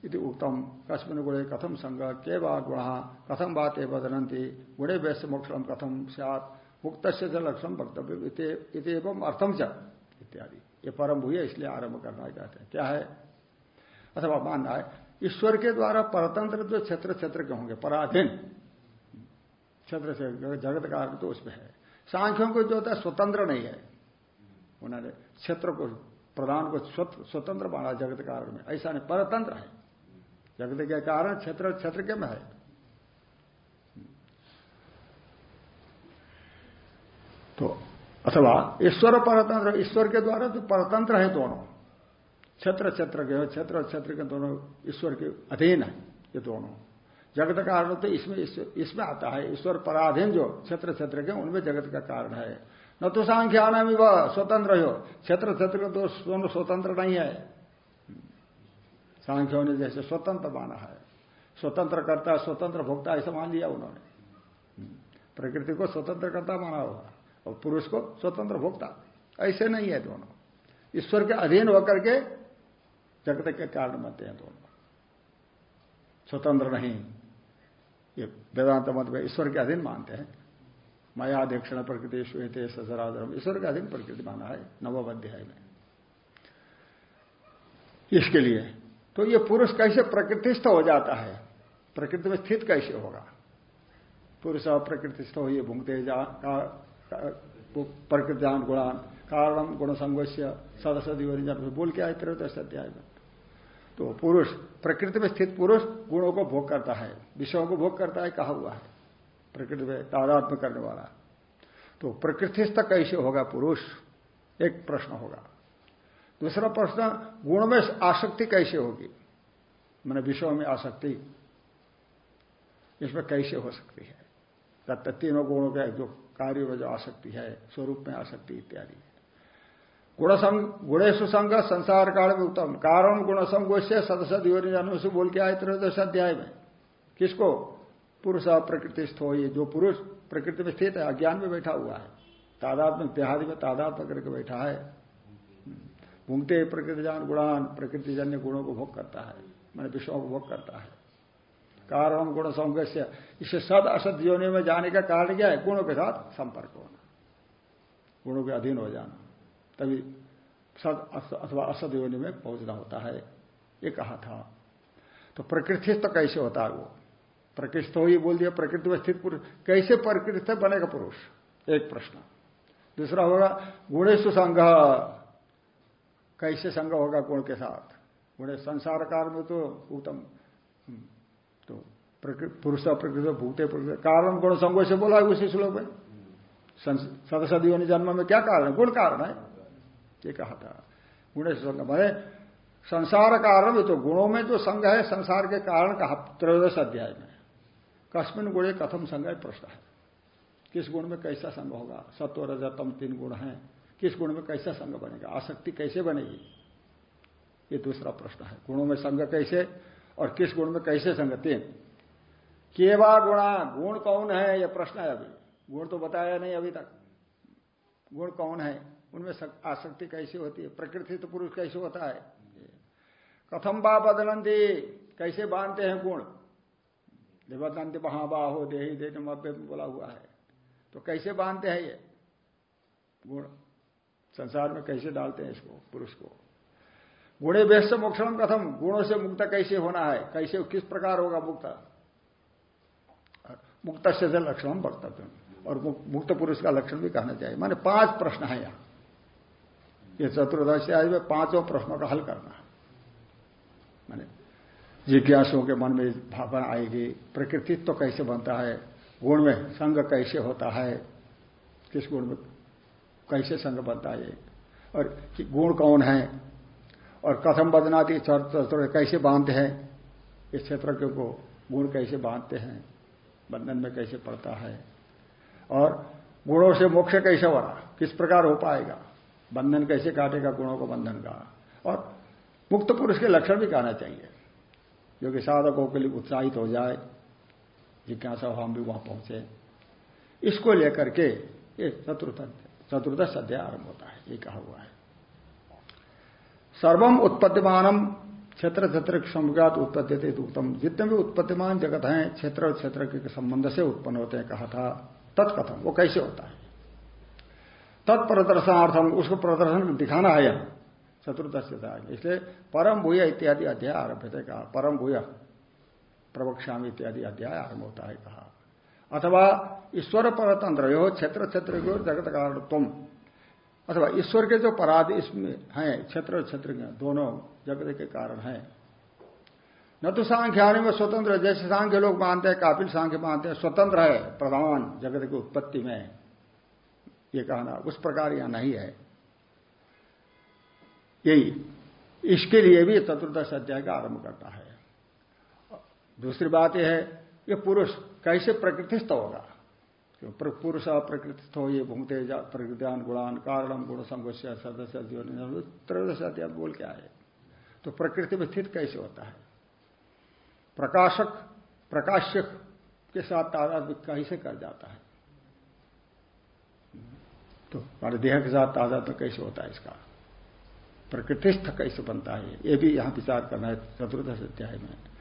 उत्तम कस्मिन गुणे कथम संग के बा गुण? कथम बातें बदलती गुणे वैश्य मोक्षम कथम सैत मुक्त से लक्षण वक्तव्य एवं अर्थम च। इत्यादि। ये परम भूय इसलिए आरंभ करना चाहते हैं। क्या है? अथवा मानना है, ईश्वर के द्वारा परतंत्र जो क्षेत्र क्षेत्र के होंगे, पराधीन। क्षेत्र से जगत का तो उसमें है। सांख्यों को जो होता है, स्वतंत्र नहीं है। उन्होंने क्षेत्र को प्रधान को स्वतंत्र माना जगत कारण में। ऐसा नहीं, परतंत्र है। जगत के कारण क्षेत्र क्षेत्र के में है। तो अथवा ईश्वर परतंत्र, ईश्वर के द्वारा तो परतंत्र है दोनों, क्षेत्र क्षेत्र के क्षेत्र क्षेत्र के दोनों ईश्वर के अधीन है, ये दोनों। जगत का कारण तो इसमें इसमें आता है, ईश्वर पराधीन जो क्षेत्र क्षेत्र के, उनमें जगत का कारण है। न तो सांख्याना भी वह स्वतंत्र हो, क्षेत्र क्षेत्र का तो दोनों स्वतंत्र नहीं है। सांख्यों ने जैसे स्वतंत्र माना है। स्वतंत्र करता, स्वतंत्र भोक्ता ऐसा मान लिया उन्होंने। प्रकृति को स्वतंत्र करता माना होगा और पुरुष को स्वतंत्र भोक्ता ऐसे नहीं है दोनों। ईश्वर के अधीन होकर के जगत के कारण बनते हैं दोनों। स्वतंत्र नहीं। ये वेदांत मत में ईश्वर के अधीन मानते हैं। माया दक्षिण प्रकृति श्वेत ससराधर्म ईश्वर के अधीन प्रकृति माना है नवम में। इसके लिए तो ये पुरुष कैसे प्रकृतिस्थ हो जाता है? प्रकृति में स्थित कैसे होगा? पुरुष प्रकृतिस्थ हो, ये भूंगते प्रकृतिजान गुणान कारण गुण संगोष्य सदस्य बोल के आए त्रयोदश अध्याय में। तो पुरुष, प्रकृति में स्थित पुरुष गुणों को भोग करता है, विषयों को भोग करता है, कहा हुआ है। प्रकृति में तादात्म करने वाला। तो प्रकृतिस्थ कैसे होगा पुरुष? एक प्रश्न होगा। दूसरा प्रश्न, गुण में आसक्ति कैसे होगी? मैंने विषयों में आसक्ति, इसमें कैसे हो सकती है? तत्त तीनों गुणों के जो कार्य में जो आसक्ति है, स्वरूप में आसक्ति इत्यादि। गुणसंग गुणेश संग संसार काल में उत्तम। कारण गुणसंग से सदस्य योनि से बोल के आए त्रयोदश अध्याय में। किसको? पुरुष प्रकृतिस्थ हो ये जो पुरुष प्रकृति में स्थित है, अज्ञान में बैठा हुआ है। तादात्म देहादि में तादात्म करके बैठा है। भूंगते प्रकृतिजान गुणान प्रकृतिजन्य गुणों को भोग करता है। मैंने विषयों को भोग करता है। कारण गुण संघर्ष इसे सद असद योनि में जाने का कारण क्या है? गुणों के साथ संपर्क होना। गुणों के अधीन हो जाना। तभी सद अथवा असद योनि में पहुँचना होता है। ये कहा था। तो प्रकृति तो कैसे होता है वो? प्रकृति तो ही बोल दिया, प्रकृति में स्थित पुरुष। कैसे प्रकृति बनेगा पुरुष? एक प्रश्न। दूसरा होगा गुणेश संघ कैसे संग होगा गुण के साथ? गुणे संसार काल में तो उत्तम हम्म, तो पुरुष प्रकृति भूते प्रकृति कारण गुण संगो से बोला है उसी श्लोक में। सदसदियों ने जन्म में क्या कारण? है गुण कारण है। ये कहा था। गुणेश संग मैंने संसार कारण तो गुणों में जो संग है संसार के कारण कहा त्रयोदश अध्याय में। कस्मिन गुणे कथम संग है प्रश्न। है किस गुण में कैसा संग होगा? सत्व रजतम तीन गुण हैं। किस गुण में कैसा संग बनेगा? आसक्ति कैसे बनेगी? ये दूसरा प्रश्न है। गुणों में संग कैसे और किस गुण में कैसे संग तीन? केवा गुणा, गुण कौन है? यह प्रश्न है अभी। गुण तो बताया नहीं अभी तक। गुण कौन है? उनमें आसक्ति कैसी होती है? प्रकृति तो पुरुष कैसे होता है? कथम बा बदलंती। कैसे बांधते हैं गुण? निबदंती महाबाहो, देही दे मव्य बोला हुआ है। तो कैसे बांधते हैं ये? गुण। संसार में कैसे डालते हैं इसको, पुरुष को। गुणे वेश मोक्षण कथम, गुणों से मुक्त कैसे होना है, कैसे, किस प्रकार होगा मुक्त? मुक्त से लक्षण हम वक्तव्य और मुक्त पुरुष का लक्षण भी कहना चाहिए। माने पाँच प्रश्न है यहाँ। ये चतुर्दशी आज में पाँचों प्रश्नों का हल करना है। माने जिज्ञासुओं के मन में भावना आएगी, प्रकृतित्व तो कैसे बनता है, गुण में संग कैसे होता है, किस गुण में कैसे संग बनता है और गुण कौन है? और कथम बदनाती चतुर्थ कैसे बांधते हैं? इस क्षेत्र को गुण कैसे बांधते हैं? बंधन में कैसे पड़ता है? और गुणों से मोक्ष कैसे हो रहा किस प्रकार हो पाएगा? बंधन कैसे काटेगा गुणों को बंधन का? और मुक्त पुरुष के लक्षण भी कहना चाहिए। जो कि साधकों के लिए उत्साहित हो जाए, जिज्ञासा हम भी वहाँ पहुँचे। इसको लेकर के ये चतुर्थ चतुर्दश अध्याय आरंभ होता है, ये कहा हुआ है। सर्वम उत्पत्तिमानम क्षेत्र क्षेत्र संज्ञात उत्पत्ति थे उत्तम जितने भी उत्पत्तिमान जगत हैं, क्षेत्र और क्षेत्र के संबंध से उत्पन्न होते हैं, कहा था तत्कथम वो कैसे होता है? तत्प्रदर्शनार्थम उसको प्रदर्शन दिखाना है यहाँ, चतुर्दश इसलिए परम भूय इत्यादि अध्याय आरंभ थे कहा। परम भूय प्रवक्षामी इत्यादि अध्याय आरंभ होता है, कहा। अथवा ईश्वर परतंत्र यो क्षेत्र क्षेत्र की जगत कारण तुम अथवा ईश्वर के जो पराध इसमें हैं, क्षेत्र और क्षेत्र के, दोनों जगत के कारण हैं। न तो सांख्यानि में स्वतंत्र जैसे सांख्य लोग मानते हैं कापिल सांख्य मानते हैं, स्वतंत्र है, प्रधान जगत की उत्पत्ति में। ये कहना उस प्रकार यहाँ नहीं है। यही, इसके लिए भी चतुर्दश अध्याय का आरंभ करता है। दूसरी बात यह है, ये पुरुष कैसे प्रकृतिस्थ होगा? पुरुष प्रकृतिस्थ हो ये भूमते प्रकृतियान गुणान कारणम गुण संघोष्य सदस्य जीवन त्रयोदश अध्याय बोल के आए तो प्रकृति में स्थित कैसे होता है? प्रकाशक प्रकाशक के साथ तादाद कैसे कर जाता है? तो हमारे देह के साथ तादाद कैसे होता है इसका? प्रकृतिस्थ कैसे बनता है? ये भी यहाँ विचार करना है चतुर्दश अध्याय में।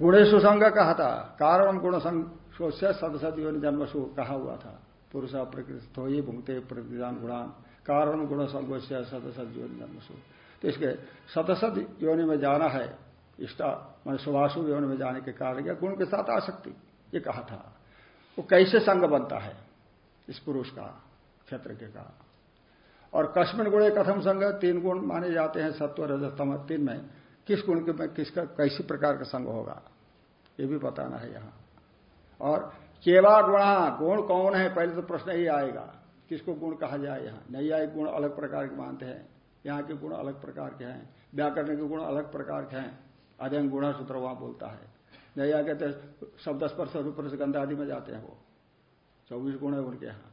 गुणेशु संघ कहा था कारण गुण संघोष्य सदसद योनि जन्मसु कहा हुआ था। पुरुष प्रकृति हो ये भूंगते प्रतिदान गुणान, कारण गुण संघोष्य सदसद योनि जन्मसु। तो इसके सदसद योनि में जाना है, इष्टा, मान सुभाषु योनि में जाने के कारण क्या गुण के साथ आ सकती ये कहा था। वो कैसे संग बनता है? इस पुरुष का, क्षेत्र के का। और कश्मीर गुण कथम संग, तीन गुण माने जाते हैं, सत्व रजतम तीन में किस गुण के में, किसका, कैसी प्रकार का संग होगा? ये भी बताना है यहाँ। और केवा गुणा, गुण कौन है? पहले तो प्रश्न ही आएगा, किसको गुण कहा जाए यहाँ? आए, गुण अलग प्रकार के मानते हैं। यहाँ के गुण अलग प्रकार के हैं। व्याकरण के गुण अलग प्रकार के हैं। अध्ययन गुण सूत्र वहाँ बोलता है। आ कहते शब्द स्पर्श रूप गंध आदि में जाते हैं वो। चौबीस गुण है उनके यहाँ।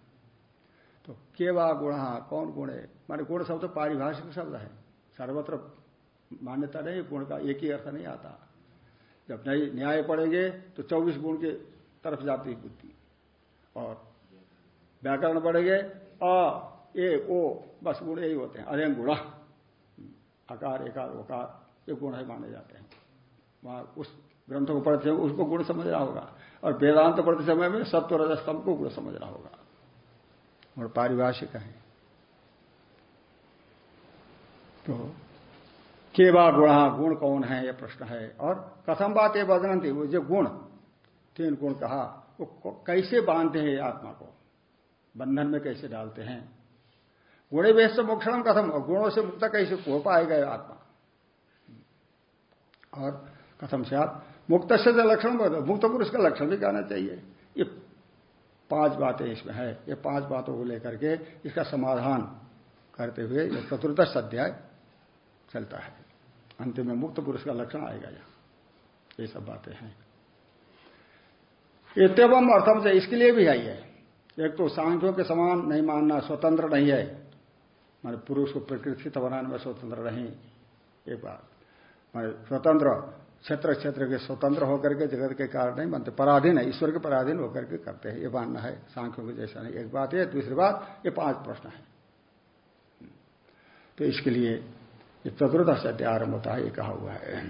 तो केवा गुण, कौन गुण है? माने गुण शब्द पारिभाषिक शब्द है। सर्वत्र मान्यता नहीं, गुण का एक ही अर्थ नहीं आता। जब नहीं न्याय पढ़ेंगे तो चौबीस गुण के तरफ़ जाती है बुद्धि। और व्याकरण पढ़ेंगे, अ, ए, ओ, बस गुण यही होते हैं। अरे गुण। आकार, एकार, ओकार, ये गुण है माने जाते हैं। वहाँ उस ग्रंथ को पढ़ते समय उसको गुण समझना होगा। और वेदांत पढ़ते समय में सत्व रजस्तम को गुण समझना होगा। और पारिभाषिक है। तो केवा गुण गुण कौन है यह प्रश्न है। और कथम बात ये बदनती वो जो गुण, तीन गुण कहा, वो कैसे बांधते हैं आत्मा को? बंधन में कैसे डालते हैं? गुणे वेश से मोक्षण कथम गुणों से मुक्त कैसे हो पाएगा आत्मा? और कथम से आप, मुक्त से लक्षण मुक्त पुरुष का लक्षण भी कहना चाहिए। ये पाँच बातें इसमें है। ये पाँच बातों को लेकर के इसका समाधान करते हुए चतुर्दश अध्याय चलता है। अंतिम में मुक्त पुरुष का लक्षण आएगा यहाँ। ये सब बातें हैं। इतम अर्थम से इसके लिए भी आई है। एक तो सांख्यों के समान नहीं मानना स्वतंत्र नहीं है। मान पुरुष को प्रकृति बनाने में स्वतंत्र नहीं। एक बात। मान स्वतंत्र, क्षेत्र क्षेत्र के स्वतंत्र होकर के, जगत के कारण नहीं बनते, पराधीन है, ईश्वर के पराधीन होकर के करते हैं। ये मानना है, सांख्यों के जैसा नहीं। एक बात है दूसरी बात, ये पाँच प्रश्न है। तो इसके लिए ये चतुर्दश अध्याय आरंभ होता है, ये कहा हुआ है।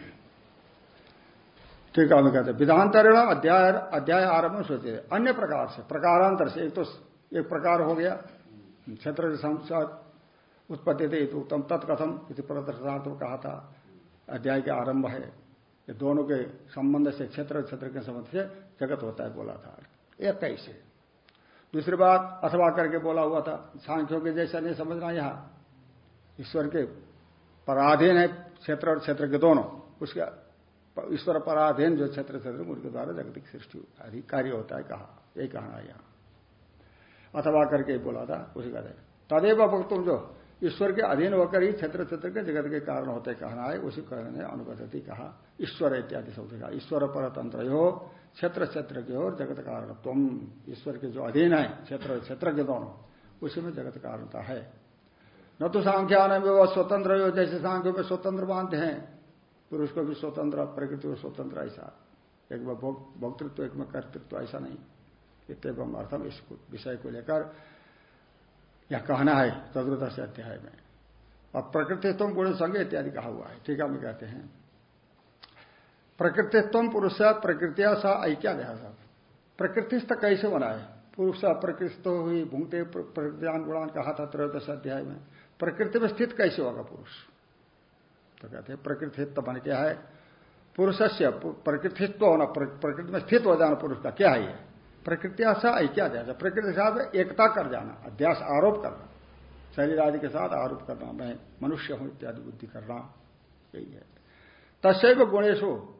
ठीक है कहते विधांतरण अध्याय अध्याय आरंभ सोचे। अन्य प्रकार से, प्रकारांतर से, एक तो एक प्रकार हो गया। क्षेत्र उत्पत्ति थे उत्तम तत्कथम, इस प्रदर्शनार्थ कहा था। अध्याय के आरंभ है। ये दोनों के संबंध से, क्षेत्र क्षेत्र के संबंध से जगत होता है बोला था। एक कैसे? दूसरी बात, अथवा करके बोला हुआ था, सांख्यों के जैसा नहीं समझना यहाँ। ईश्वर के पराधीन है क्षेत्र और क्षेत्र के दोनों। उसके ईश्वर पराधीन जो क्षेत्र क्षेत्र, उनके द्वारा जगतिक सृष्टि कार्य होता है कहा यही कहना यहाँ। अथवा करके बोला था, उसी का तदेव तुम जो ईश्वर के अधीन होकर ही क्षेत्र क्षेत्र के जगत के कारण होते कहना है, उसी कारण ने अनुपद्धति कहा, ईश्वर इत्यादि शब्द का ईश्वर परतंत्र हो क्षेत्र क्षेत्र के हो जगत कारण तुम ईश्वर के जो अधीन है, क्षेत्र क्षेत्र के दोनों, उसी में जगत कारणता है। न तो सांख्यान में वह स्वतंत्र हो, जैसे सांख्यों में स्वतंत्र मानते हैं, पुरुष को भी स्वतंत्र प्रकृति को स्वतंत्र ऐसा। एक में भोक्तृत्व, एक में कर्तृत्व, ऐसा नहीं। इतम अर्थम इस विषय को लेकर यह कहना है चतुर्दश अध्याय में। और प्रकृतित्व गुण संग इत्यादि कहा हुआ है, ठीक है, हम कहते हैं। प्रकृतित्व पुरुष प्रकृतिया सा ऐक्या ऐक्याध्यास प्रकृतिस्थ कैसे बना है? पुरुष प्रकृति हुई, भूंगते प्रकृतियान गुणान कहा था त्रयोदश अध्याय में। प्रकृति में स्थित कैसे होगा पुरुष? तो कहते हैं, प्रकृतित्व बन क्या है? पुरुष से प्रकृतित्व होना प्रकृति में स्थित हो जाना पुरुष का। क्या है ये? प्रकृतिया सा ऐक्याध्यास प्रकृति के साथ एकता कर जाना, अध्यास आरोप करना, शरीर आदि के साथ आरोप करना, मैं मनुष्य हूँ इत्यादि बुद्धि करना, यही है। तस्व गुणेशु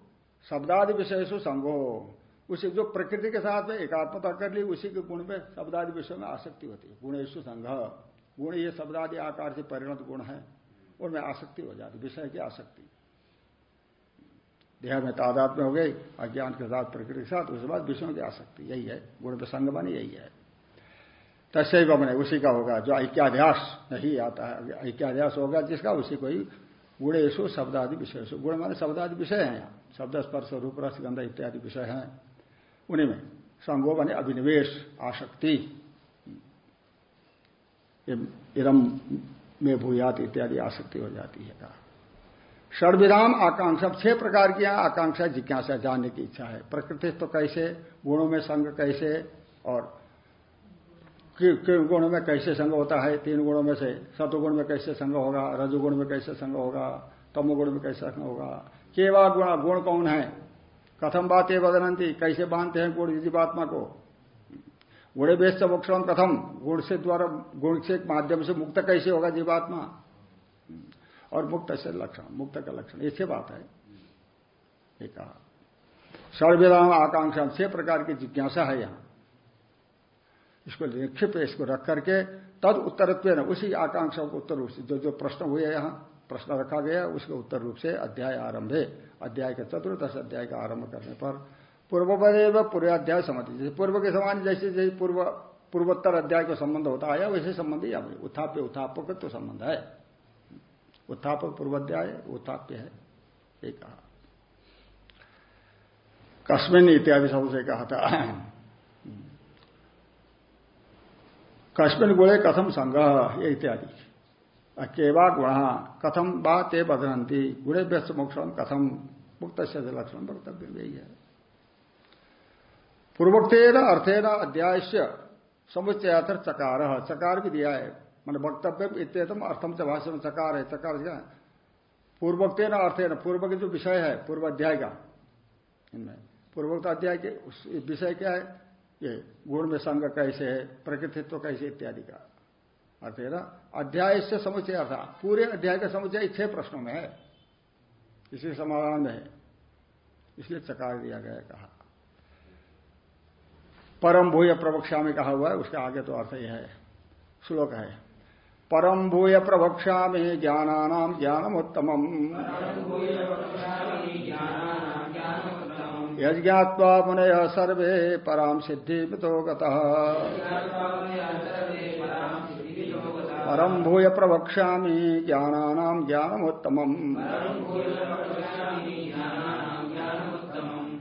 शब्दादि विषयसु संगो। उसी जो प्रकृति के साथ में एकात्मता कर ली, उसी के गुण में शब्दादि विषय में आसक्ति होती है। गुणेशु संघ गुण ये शब्दादि आकार से परिणत गुण है, उनमें आसक्ति हो जाती, विषय की आसक्ति। देह में तादाद में हो गई, अज्ञान के साथ, प्रकृति के साथ, उसके बाद विषयों की आसक्ति, यही है, गुण में संग बनी, यही है। तस्व बने, उसी का होगा, जो ऐक्याध्यास नहीं आता है ऐक्याध्यास होगा, जिसका उसी को ही गुणेशु शब्दादि विषय गुण माने शब्दादि विषय है, शब्द स्पर्श, रूप, रस, गंध इत्यादि विषय हैं। उन्हीं में संगो बने, अभिनिवेश, आसक्ति। इदम में भूयात इत्यादि आसक्ति हो जाती है कहा। षडविधाम आकांक्षा छह प्रकार की आकांक्षा जिज्ञासा जानने की इच्छा है। प्रकृति तो कैसे, गुणों में संग कैसे और किन गुणों में कैसे संग होता है? तीन गुणों में से सतुगुण में कैसे संग होगा? रजुगुण में कैसे संग होगा? तमोगुण में कैसे संग होगा? केवा गुण गुण कौन है? कथम बात बदनती कैसे बांधते हैं गुण? जीवात्मा को गुणे वेश मोक्षण कथम गुण से द्वारा, गुण से माध्यम से मुक्त कैसे होगा जीवात्मा? और मुक्त से लक्षण, मुक्त का लक्षण ऐसे बात है। एक कहा। आकांक्षा छह प्रकार की जिज्ञासा है यहाँ। इसको निक्षिप इसको रख करके तद उत्तरत्व न, उसी आकांक्षा को उत्तर रूप से, जो जो प्रश्न हुए यहाँ, प्रश्न रखा गया उसके उत्तर रूप से अध्याय आरंभ है। अध्याय के चतुर्दश अध्याय का आरंभ करने पर पूर्वपदेव पूर्वाध्याय समझ जैसे पूर्व के समान, जैसे जैसे पूर्व, पूर्वोत्तर अध्याय का संबंध होता है वैसे संबंध ही उत्थाप्य, उत्थापक तो संबंध है। उत्थापक पूर्वाध्याय, उत्थाप्य है एक कहा। कस्मिन इत्यादि शब्द से कहा था। कस्मिन गुणे कथम संग्रह, ये इत्यादि। केवा गुण कथम बा ते बदनती गुणे व्यस्त मोक्षण कथम मुक्त से लक्षण वक्तव्य, यही है। पूर्वोक्तेन अर्थेन अध्याय से समुच्चयातर चकार। चकार भी दिया है। मैंने वक्तव्य इतम अर्थम से भाषण में चकार है। चकार क्या पूर्वोक्तेन अर्थेन पूर्व के जो विषय है पूर्व अध्याय का। इनमें पूर्वोक्त अध्याय के विषय क्या है? ये गुण में संग कैसे है, प्रकृतित्व कैसे इत्यादि का। अर्थ है ना अध्याय से समुचय अर्थ पूरे अध्याय का समुचय छह प्रश्नों में है। इसी समाधान में है। इसलिए चकार दिया गया कहा। परम भूय प्रवक्षा में कहा हुआ है, उसके आगे तो अर्थ यह है, श्लोक है। परम भूय प्रवक्षा में ज्ञानानाम ज्ञानमोत्तम यज्ञात्वा मुनय सर्वे पराम सिद्धि मितो परम भूय प्रवक्षा ज्ञानानाम ज्ञानमोत्तम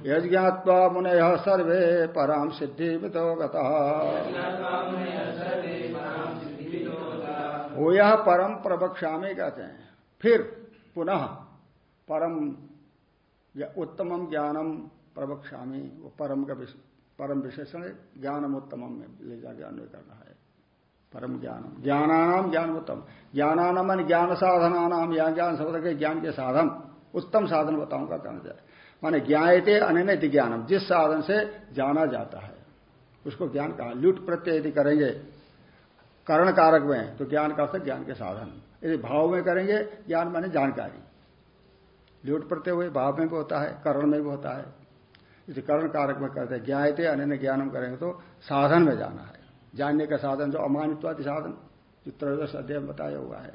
यज्ञात्वा मुनय सर्वे पराम सिद्धि मितो भूय परम प्रवक्षा कहते हैं। फिर पुनः परम उत्तमम ज्ञानम प्रवक्षामी वो परम का परम विशेषण ज्ञानम उत्तमम में ले जाके अन्वय करना है। परम ज्ञानम। ज्ञानानाम ज्ञान उत्तम। ज्ञानानाम ज्ञान साधना नाम या ज्ञान शब्द के ज्ञान के साधन, उत्तम साधन बताऊँगा कहना जाए माने ज्ञाते अनित ज्ञानम, जिस साधन से जाना जाता है, उसको ज्ञान कहा, लुट प्रत्यय यदि करेंगे करण कारक में तो ज्ञान का अर्थ ज्ञान के साधन। यदि भाव में करेंगे, ज्ञान माने जानकारी। लुट प्रत्यय हुए, भाव में भी होता है, करण में भी होता है। इसे करण कारक में करते ज्ञाते अन्य ज्ञानम करेंगे तो साधन में जाना है। जानने का साधन, जो अमानित्वादि साधन, जो त्रयोदश अध्याय में बताया हुआ है।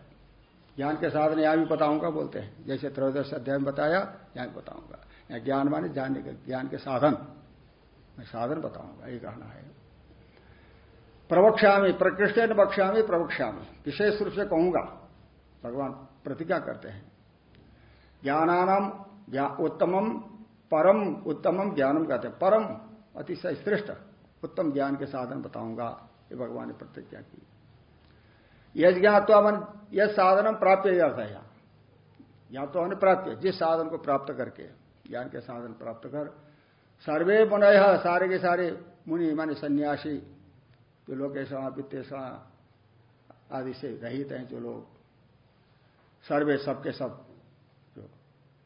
ज्ञान के साधन, यहाँ भी बताऊँगा, बोलते हैं। जैसे त्रयोदश अध्याय में बताया, यहाँ बताऊँगा। ज्ञान माने जानने के ज्ञान के साधन। मैं साधन बताऊँगा, ये कहना है। प्रवक्षा में प्रकृष्ट बक्षा में प्रवक्षा में विशेष रूप से कहूँगा, भगवान प्रतिज्ञा करते हैं। ज्ञानानाम उत्तमम, परम उत्तमम ज्ञानम कहते हैं। परम, अतिशय श्रेष्ठ, उत्तम ज्ञान के साधन बताऊँगा, ये भगवान ने प्रतिज्ञा की। यज ज्ञातवा मन यह साधन प्राप्त अर्थ है यहाँ या हमने प्राप्त जिस साधन को प्राप्त करके। ज्ञान के साधन प्राप्त कर। सर्वे पुनः सारे के सारे मुनि माने सन्यासी, जो ऐसा वित्तेषणा आदि से रहित हैं, जो लोग सर्वे सबके सब जो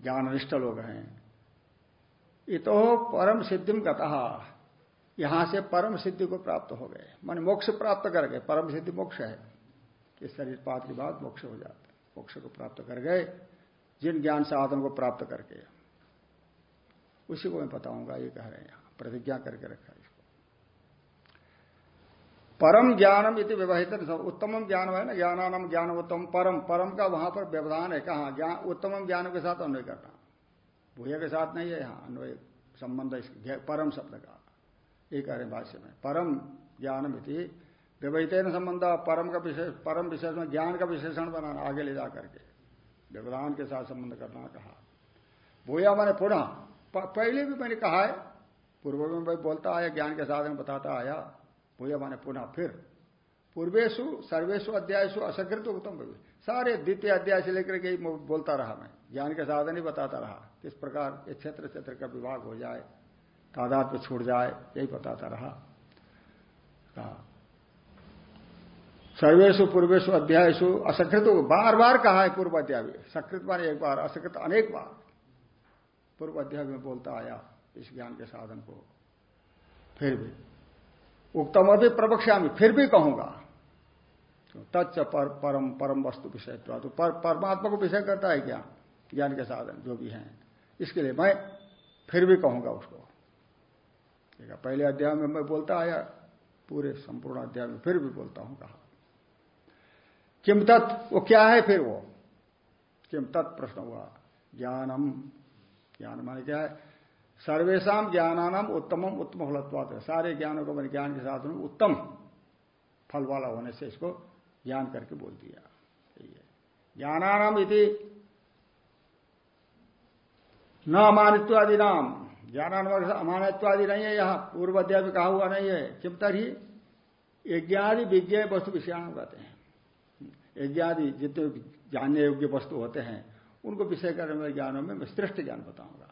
ज्ञाननिष्ठ लोग हैं। इतो परम सिद्धिम गतः। यहाँ से परम सिद्धि को प्राप्त हो गए। मान मोक्ष प्राप्त कर गए। परम सिद्धि मोक्ष है। कि शरीर पात के बाद मोक्ष हो जाता है। मोक्ष को प्राप्त कर गए। जिन ज्ञान साधन को प्राप्त करके। उसी को मैं बताऊँगा, ये कह रहे हैं यहाँ, प्रतिज्ञा करके रखा है इसको। परम ज्ञानम इति व्यवहित उत्तम ज्ञान है ना, ज्ञानानम ज्ञान उत्तम परम परम का वहाँ पर व्यवधान है, कहा? ज्ञान उत्तम ज्ञान के साथ अन्वय करना। भूया के साथ नहीं है यहाँ, अन्वय संबंध परम शब्द का। ये कह रहे हैं भाष्य में, परम ज्ञान मिति व्यवहित संबंध, परम का विशेष, परम विशेष में ज्ञान का विशेषण बनाना, आगे ले जा करके, व्यवधान के साथ संबंध करना कहा। भूया मैंने पुनः पहले भी मैंने कहा है, पूर्व में भाई बोलता आया, ज्ञान के साधन बताता आया भूया माने पुनः फिर। पूर्वेशु, सर्वेशु अध्यायसु असकृत उत्तम सारे द्वितीय अध्याय से लेकर के बोलता रहा मैं। ज्ञान के साधन ही बताता रहा। किस प्रकार ये क्षेत्र क्षेत्र का विभाग हो जाए, तादाद पे छूट जाए, यही बताता रहा। कहा, सर्वेशु, पूर्वेशु अध्यायसु असकृत बार बार कहा है पूर्व अध्याय सकृत मान एक बार, असकृत अनेक बार। पूर्व अध्याय में बोलता आया इस ज्ञान के साधन को। फिर भी उत्तम अभी प्रवक्ष्यामी फिर भी कहूँगा। तो तच्च पर, परम परम वस्तु विषय तो पर, परमात्मा को विषय करता है क्या? ज्ञान के साधन जो भी हैं। इसके लिए मैं फिर भी कहूँगा उसको। ठीक है पहले अध्याय में मैं बोलता आया पूरे संपूर्ण अध्याय में फिर भी बोलता हूँ कहा। किम तत् वो क्या है फिर वो? किम तत् प्रश्न हुआ? ज्ञानम। ज्ञान माने क्या है? सर्वेशा ज्ञानानाम उत्तमम उत्तम फलत्वाद है सारे ज्ञानों को मैंने ज्ञान के साथ उत्तम फल वाला होने से इसको ज्ञान करके बोल दिया। ज्ञानानाम यदि न अमानित्वादि नाम ज्ञानान अमानित्वादि नहीं है यहाँ। पूर्व अध्याय में कहा हुआ नहीं है। किम तरी यज्ञादि विज्ञ वस्तु विषयाण कहते हैं। यज्ञादि जितने जानने योग्य वस्तु होते हैं उनको विषय करने वाले ज्ञानों में मैं श्रेष्ठ ज्ञान बताऊँगा।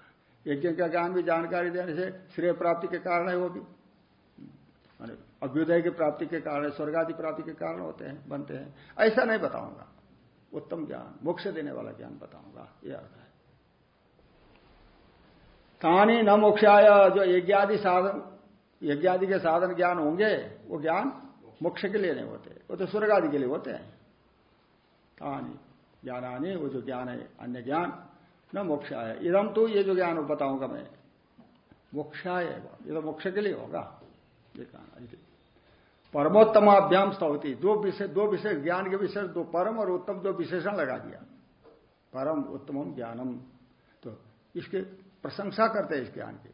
यज्ञ का ज्ञान भी जानकारी देने से श्रेय प्राप्ति के कारण है वो भी। अभ्युदय की प्राप्ति के कारण स्वर्ग आदि प्राप्ति के कारण होते हैं, बनते हैं। ऐसा नहीं बताऊँगा। उत्तम ज्ञान, मोक्ष देने वाला ज्ञान बताऊँगा। यह अर्थ है। कहानी न मोक्षाय जो यज्ञादि साधन, यज्ञादि के साधन ज्ञान होंगे, वो ज्ञान मोक्ष के लिए नहीं होते। वो तो स्वर्ग आदि के लिए होते हैं। कहानी ज्ञानानी, वो जो ज्ञान है, अन्य ज्ञान, न मोक्षाय। इदम तो ये जो ज्ञान बताऊँगा मैं मोक्षाय ये तो मोक्ष के लिए होगा। ये कहना परमोत्तमाभ्याम स्तवती दो विषय दो विषय ज्ञान के विषय दो परम और उत्तम दो विशेषण लगा दिया। परम उत्तम ज्ञानम। तो इसके प्रशंसा करते हैं इस ज्ञान की।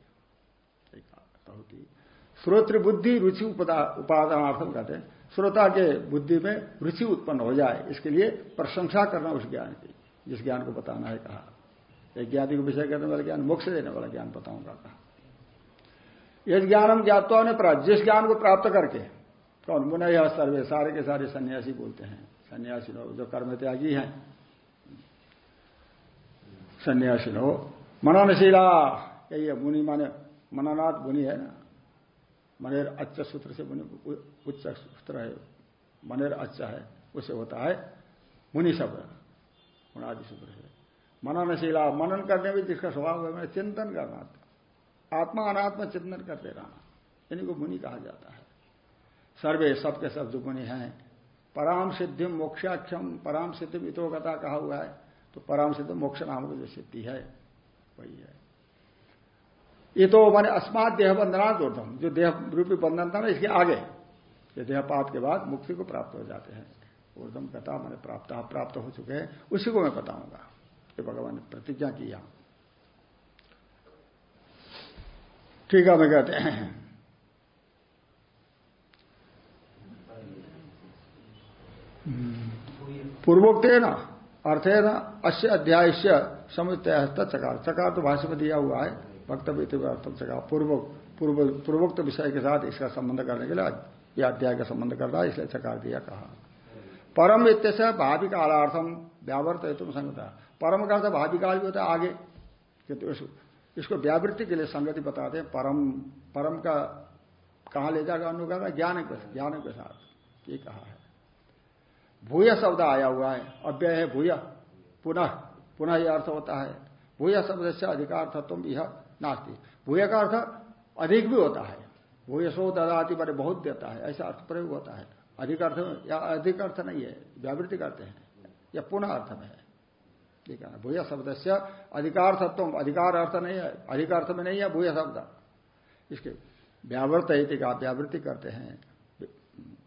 श्रोत्र बुद्धि रुचि उपादानार्थम कहते हैं। श्रोता के बुद्धि में रुचि उत्पन्न हो जाए, इसके लिए प्रशंसा करना उस ज्ञान की, जिस ज्ञान को बताना है कहा। एक ज्ञाति को विषय करने वाला ज्ञान, मोक्ष देने वाला ज्ञान बताऊँगा कहा। यह ज्ञानम ज्ञातवा ने प्राप्त, जिस ज्ञान को प्राप्त करके, कौन? मुन यह सर्वे, सारे के सारे सन्यासी बोलते हैं। सन्यासी लोग जो कर्म त्यागी हैं। सन्यासी लोग, मननशीला यही है मुनि माने, मननाथ मुनि है ना? मनेर अच्छा सूत्र से मुनि उच्च सूत्र है, मनेर अच्छा है, उसे होता है मुनि शब्द मुनादि सूत्र से। मननशीला, मनन करने में जिसका स्वभाव है चिंतन करना आत्मा अनात्मा चिंतन करते रहना इन्हीं को मुनि कहा जाता है। सर्वे सबके सब जो मुनि हैं। पराम सिद्धि मोक्षाक्षम पराम सिद्धि इतोगता कहा हुआ है तो पराम सिद्धि मोक्ष नाम की जो सिद्धि है, वही है। ये तो मैंने अस्मात देह बंधना दूरधम जो देह रूपी बंधन था ना, इसके आगे। ये देहपात के बाद मुक्ति को प्राप्त हो जाते हैं। ऊर्धम कथा मैंने प्राप्त प्राप्त हो चुके हैं। उसी को मैं बताऊँगा। ये भगवान ने प्रतिज्ञा की यहाँ ठीक है, मैं कहते हैं। पूर्वोक्त है ना, अर्थ है ना अश्य अध्याय से समुदय चकार चकार तो भाषा में दिया हुआ है। वक्तव्य अर्थम चकार पूर्व पूर्व, पूर्वोक्त विषय के साथ इसका संबंध करने के लिए यह अध्याय का संबंध करता है, इसलिए चकार दिया कहा। परम इत्य भावी कालार्थम व्यावर्त है तुम संगता। परम का अर्थ भावी काल भी होता है आगे किंतु इसको व्यावृत्ति के लिए संगति बताते हैं। परम परम का कहा ले जाकर अनुगार ज्ञान के ज्ञान के साथ, ये कहा है। भूय शब्द आया हुआ है, अव्यय है भूय, पुनः पुनः यह अर्थ होता है। भूय शब्द से अधिकार था तुम यह नास्ती। भूय का अर्थ अधिक भी होता है। भूय सो ददाती बड़े बहुत देता है, ऐसा अर्थ प्रयोग होता है। अधिक अर्थ या अधिक अर्थ नहीं है, व्यावृत्ति करते हैं। या पुनः अर्थ में है। ठीक है भूय शब्द से अधिकार अधिकार अर्थ नहीं है, अधिक अर्थ में नहीं है, भूय शब्द। इसके व्यावृत है का व्यावृत्ति करते हैं।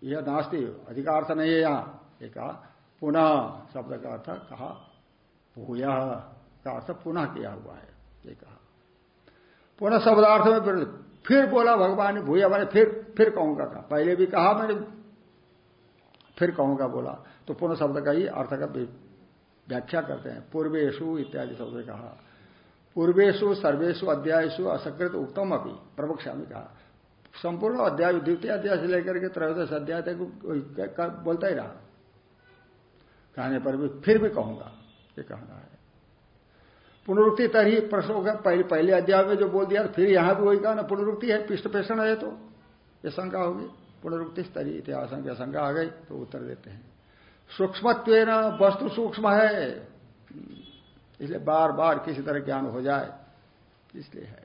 यह नास्ती अधिकार नहीं है यहाँ। कहा पुनः शब्द का अर्थ कहा, भूय का अर्थ पुनः किया हुआ है। ये कहा पुनः शब्दार्थ में फिर फिर बोला भगवान ने, भूया मैंने फिर फिर कहूँगा कहा। पहले भी कहा मैंने, फिर कहूँगा बोला। तो पुनः शब्द का ही अर्थ का व्याख्या करते हैं। पूर्वेशु इत्यादि शब्द कहा। पूर्वेशु सर्वेशु अध्यायसु असकृत उत्तम अभी प्रवक्षा में कहा। संपूर्ण अध्याय, द्वितीय अध्याय से लेकर के त्रयोदश अध्याय तक बोलता ही रहा। कहने पर भी, फिर भी कहूँगा, ये कहना है। पुनरुक्ति तरही प्रश्न होगा। पहले पहले अध्याय में जो बोल दिया फिर यहाँ भी वही कहा ना, पुनरुक्ति है पृष्ठ पेषण है तो ये शंका होगी। पुनरुक्ति स्तरी इतिहास शंका आ गई तो उत्तर देते हैं। सूक्ष्मत्व वस्तु सूक्ष्म है। इसलिए बार बार किसी तरह ज्ञान हो जाए, इसलिए है।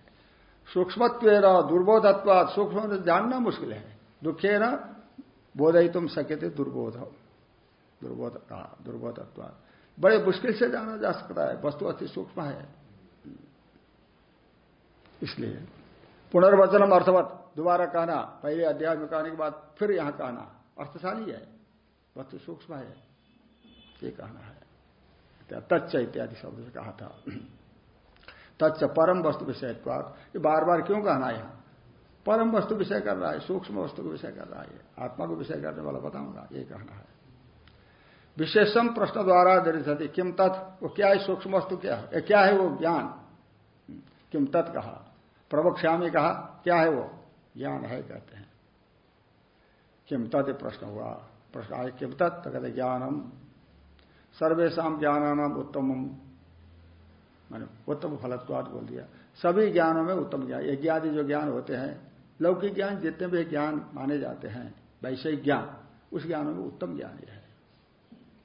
सूक्ष्मत्व दुर्बोधत्व सूक्ष्म जानना मुश्किल है। दुखे न बोध तुम सके थे दुर्बोध। दुर्बोध कहा दुर्बोधत्वा बड़े मुश्किल से जाना जा सकता है, वस्तु अति सूक्ष्म है। इसलिए पुनर्वचनम अर्थवत, दोबारा कहना, पहले अध्याय में कहने के बाद फिर यहाँ कहना, अर्थशाली है, वस्तु सूक्ष्म है, ये कहना है। तच्च इत्यादि शब्द से कहा था। तच्च परम वस्तु विषय ये बार बार क्यों कहना यहाँ? परम वस्तु विषय कर रहा है, सूक्ष्म वस्तु को विषय कर रहा है, आत्मा को विषय करने वाला बताऊँगा, ये कहना है। विशेषम प्रश्न द्वारा दरिशति किम तत्? वो क्या है? सूक्ष्म वस्तु क्या है? क्या है वो? ज्ञान। किम तत् कहा? प्रवक्ष्यामी कहा, क्या है वो? ज्ञान है, कहते हैं। किम तत् प्रश्न हुआ? प्रश्न आए किम तत्? तो कहते ज्ञानम। सर्वेशा ज्ञानानाम उत्तम मैंने उत्तम फलत्वाद बोल दिया। सभी ज्ञानों में उत्तम ज्ञान। यज्ञादि जो ज्ञान होते हैं, लौकिक ज्ञान जितने भी ज्ञान माने जाते हैं वैसे ज्ञान, उस ज्ञानों में उत्तम ज्ञान यह है।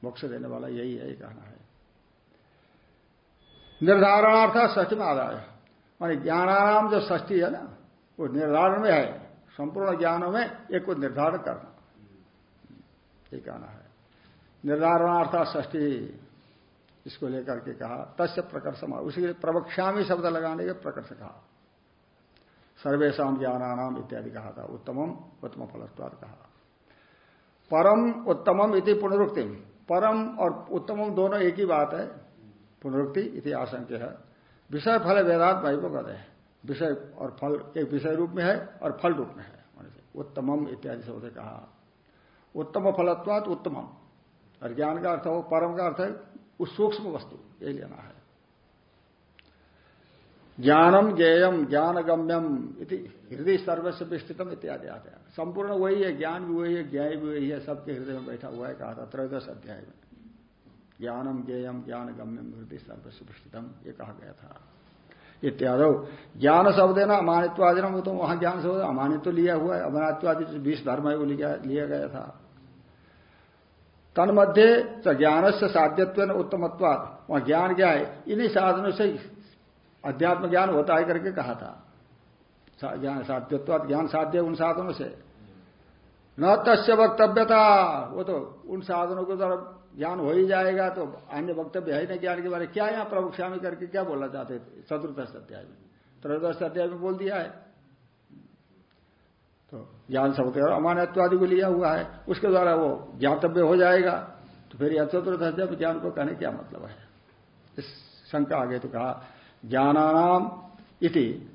मोक्ष देने वाला यही है कहना है। निर्धारणार्थ ष्टी में आधार मानी ज्ञानाराम जो ष्टी है ना, वो निर्धारण में है। संपूर्ण ज्ञानों में एक को निर्धारण करना। ये कहना है। निर्धारणार्थ ष्टी इसको लेकर के कहा, तस्य प्रकर्ष उसी प्रवक्ष्यामी शब्द लगाने के प्रकर्ष कहा। सर्वेशा ज्ञानानाम इत्यादि कहा था। उत्तमम, उत्तम फलस्वाद कहा। परम उत्तमम इति पुनरुक्ति परम और उत्तमम दोनों एक ही बात है। पुनरुक्ति इति आशंक्य है। विषय, फल, वेदात भाई को कहते हैं। विषय और फल एक विषय रूप में है और फल रूप में है। उत्तमम इत्यादि शब्द कहा। उत्तम फलत्वात उत्तमम। और ज्ञान का अर्थ हो, परम का अर्थ है, उस सूक्ष्म वस्तु, यही लेना है। ज्ञानम ज्ञेयम ज्ञान गम्यम इति, हृदय सर्वस्व विस्तृतम इत्यादि आते हैं संपूर्ण वही है, ज्ञान भी वही है ज्ञान भी वही है, सबके हृदय में बैठा हुआ है, कहा था त्रयोदश अध्याय में। ज्ञानम ज्ञेयम ज्ञान गम्यम हृदय सर्वस्व विस्तृतम, ये कहा गया था। इत्यादि, ज्ञान शब्द है ना अमानित्वादि वो तो वहाँ ज्ञान शब्द अमानित्व लिया हुआ है अमानित्वादि बीस धर्म है वो लिया गया था। तन्मध्ये ज्ञान से साध्यत्व उत्तमत्वाद वहाँ ज्ञान क्या है? इन्हीं साधनों से अध्यात्म ज्ञान होता है करके कहा था। ज्ञान साध्यत्व ज्ञान साध्य उन साधनों से। न तस्य वक्तव्यता। वो तो उन साधनों के द्वारा ज्ञान हो ही जाएगा तो अन्य वक्तव्य है ना ज्ञान के बारे। क्या यहाँ प्रभुक्षामी करके क्या बोलना चाहते थे? चतुर्दश अध्याय में। त्रयोदश अध्याय में बोल दिया है। तो ज्ञान शब्द और अमानत्वादि को लिया हुआ है। उसके द्वारा वो ज्ञातव्य हो जाएगा। तो फिर यह चतुर्थ अध्याय ज्ञान को कहने क्या मतलब है? इस शंका आगे तो कहा ज्ञानानाम इति।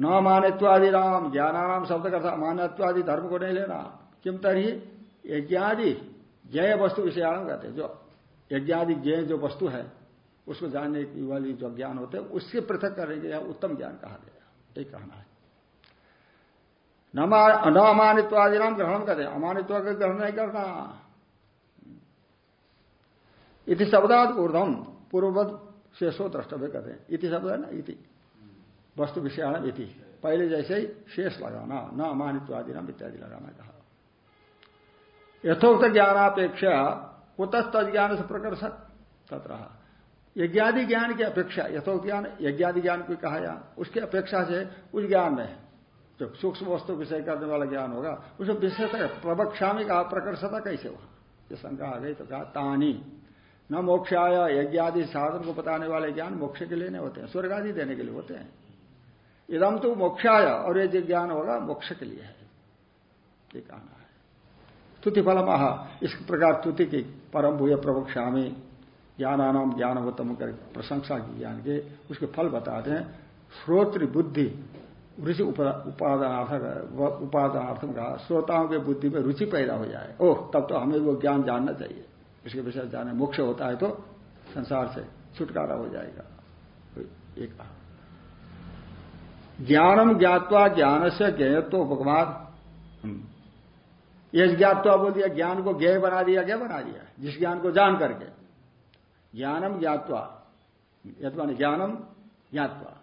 न मानित्वादि राम ज्ञानानाम शब्द का अमानत्वादि धर्म को नहीं लेना। किम तरही? यज्ञादि ज्ञ वस्तु विषयाण कहते जो यज्ञादि ज्ञ जो वस्तु है, उसको जानने की वाली जो ज्ञान होते हैं, उससे पृथक करने के लिए उत्तम ज्ञान कहा गया यही कहना है। न अमानित्वादि नाम ग्रहण करते अमानित्व का ग्रहण नहीं करना। इति शब्दाद ऊर्धम पूर्ववत शेषो द्रष्टव्य कहते हैं। इति शब्द है ना? इति। वस्तु विषयाण इति। पहले जैसे ही शेष लगाना, न अमानित्वादि नाम इत्यादि लगाना कहा। यथोक्त ज्ञानापेक्षा कुतस्त ज्ञान से प्रकर्ष तथा यज्ञादि ज्ञान की अपेक्षा यथोक्त ज्ञान यज्ञादि ज्ञान को कहा यहाँ उसकी अपेक्षा से उस ज्ञान में जो सूक्ष्म वस्तु विषय करने वाला ज्ञान होगा, उसे विषयता प्रवक्षा में कहा, प्रकर्षता कैसे वहाँ ये शंका आ गई तो कहा, तानी। न मोक्षाया, यज्ञादि साधन को बताने वाले ज्ञान मोक्ष के लिए नहीं होते हैं स्वर्ग आदि देने के लिए होते हैं। इदम तो मोक्षाया, और ये जो ज्ञान होगा, मोक्ष के लिए है। ये कहना है। तुति फल महा इस प्रकार तुति की परम भूय प्रवक्षामी ज्ञानानाम ज्ञान उत्तम कर प्रशंसा की ज्ञान के, उसके फल बताते हैं। श्रोत्र बुद्धि रुचि उपादानार्थक उपादानार्थम कहा, श्रोताओं के बुद्धि में रुचि पैदा हो जाए। ओह, तब तो हमें वो ज्ञान जानना चाहिए। इसके विषय जाने मोक्ष होता है तो संसार से छुटकारा हो जाएगा। एक कहा। ज्ञानम ज्ञातवा ज्ञान से ज्ञेयत्व भगवान। हम्म। ये ज्ञातवा बोल दिया, ज्ञान को ज्ञेय बना दिया क्या बना दिया। जिस ज्ञान को जान करके। ज्ञानम ज्ञातवा। यथवा ज्ञानम ज्ञातवा।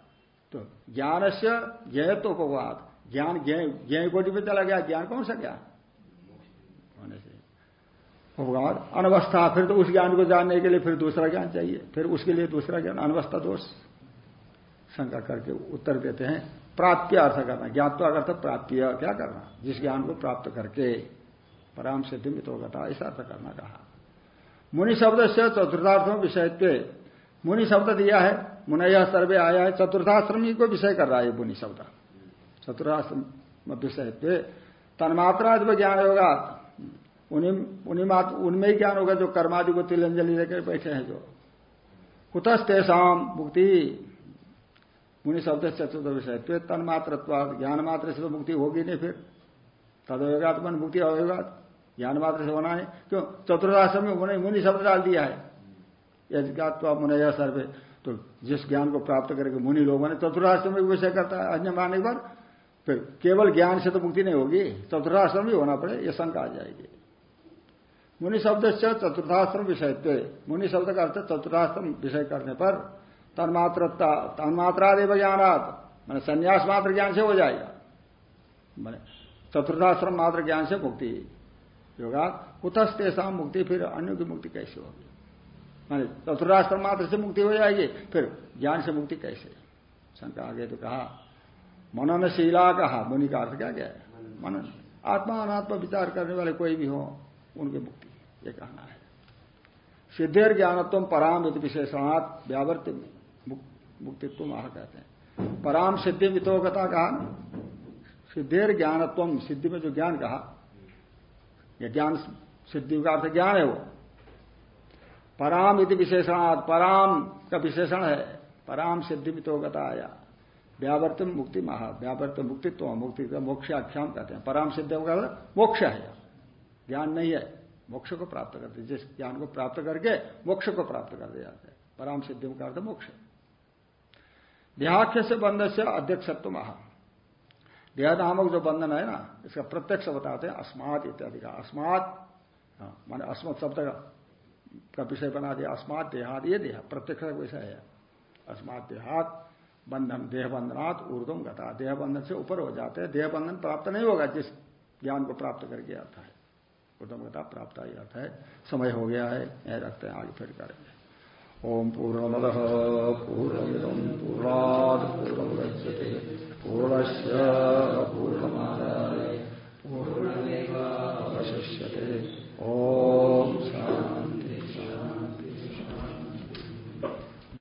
तो ज्ञान से ज्ञेयत्व उपवाद ज्ञान ज्ञेय कोटि में चला गया, ज्ञान कौन सा ज्ञान? उपवाद अनवस्था, फिर तो उस ज्ञान को जानने के लिए फिर दूसरा ज्ञान चाहिए। फिर उसके लिए दूसरा ज्ञान, अनवस्था दोष। शंका करके उत्तर देते हैं, प्राप्य अर्थ करना। ज्ञातवा अर्थ प्राप्य, क्या करना? जिस ज्ञान को प्राप्त करके पराम सिद्धि मितोगता ऐसा अर्थ करना कहा। मुनि शब्द से चतुर्थार्थों विषय मुनि शब्द दिया है, मुनय सर्वे आया है, चतुर्थाश्रमी को विषय कर रहा है मुनि शब्द। चतुर्थाश्रम विषय तन्मात्रा जब ज्ञान होगा उन्हीं उनमें ही ज्ञान होगा जो कर्मादि को तिलंजलि लेकर बैठे हैं जो। कुतस्तेषाम मुक्ति। मुनि शब्द चतुर्थ विषय। तो तन्मात्र ज्ञान मात्र से तो मुक्ति होगी नहीं फिर। तद होगा तो मुक्ति होगा ज्ञान मात्र से होना है क्यों? चतुर्दाश्रम में मुनि मुनि शब्द डाल दिया है। यज्ञात्वा मुनया सर्वे। तो जिस ज्ञान को प्राप्त करके मुनि लोगों ने चतुर्राष्ट्र में विषय करता है, अन्य मानने पर फिर केवल ज्ञान से तो मुक्ति नहीं होगी। चतुर्राश्रम भी होना पड़े, ये शंका आ जाएगी। मुनि शब्द से चतुर्थाश्रम विषय मुनि शब्द का अर्थ चतुर्थाश्रम विषय करने पर तन्मात्र तन्मात्रादेव ज्ञानात, मैंने संन्यास मात्र ज्ञान से हो जाएगा। मैंने चतुर्थाश्रम मात्र ज्ञान से मुक्ति, योगा कुतस्तेषा मुक्ति, फिर अन्य की मुक्ति कैसे होगी? माने चतुर्थाश्रम मात्र से मुक्ति हो जाएगी, फिर ज्ञान से मुक्ति कैसे? शंका आगे तो कहा, मननशीला कहा, मुनि का अर्थ क्या क्या है मनन। आत्मा अनात्मा विचार करने वाले कोई भी हो, उनकी मुक्ति। ये कहना है। सिद्धेर ज्ञानत्व पराम विशेषणात् व्यावर्त मुक्तित्व आह कहते हैं। पराम सिद्धि मितोगता कहा सिद्धेर ज्ञानत्व सिद्धि में जो ज्ञान कहा यह ज्ञान सिद्धि का अर्थ ज्ञान है वो। पराम इति विशेषणात्, पराम का विशेषण है, पराम सिद्धि मितोगता आया। व्यावर्तन मुक्ति महा व्यावर्तन मुक्तित्व, मुक्ति का मोक्ष आख्याम कहते हैं। पराम सिद्धि का मोक्ष है। ज्ञान नहीं है। मोक्ष को प्राप्त करते जिस ज्ञान को प्राप्त करके मोक्ष को प्राप्त कर दिया जाता है। पराम सिद्धि का अर्थ मोक्ष देहाख्य से बंधन से अध्यक्षत्व महा देह नामक जो बंधन है ना इसका प्रत्यक्ष बताते हैं अस्मात इत्यादि का। अस्मात हाँ, माने अस्मत शब्द का विषय बना दिया। अस्मात देहात ये देह प्रत्यक्ष का विषय है। अस्मात देहात बंधन देह बंधनात् ऊर्धम गता। देह बंधन से ऊपर हो जाते हैं। देह बंधन प्राप्त नहीं होगा जिस ज्ञान को प्राप्त करके आता है। कुटुम्बता प्राप्त आ जाता है समय हो गया है, यह रखते हैं, आगे फिर करेंगे। ओम पूर्णमद पूर्णमिदम पूर्णाद पूर्णमुदच्यते पूर्णश पूर्णमादाय, पूर्णमेवावशिष्यते। ओम शांति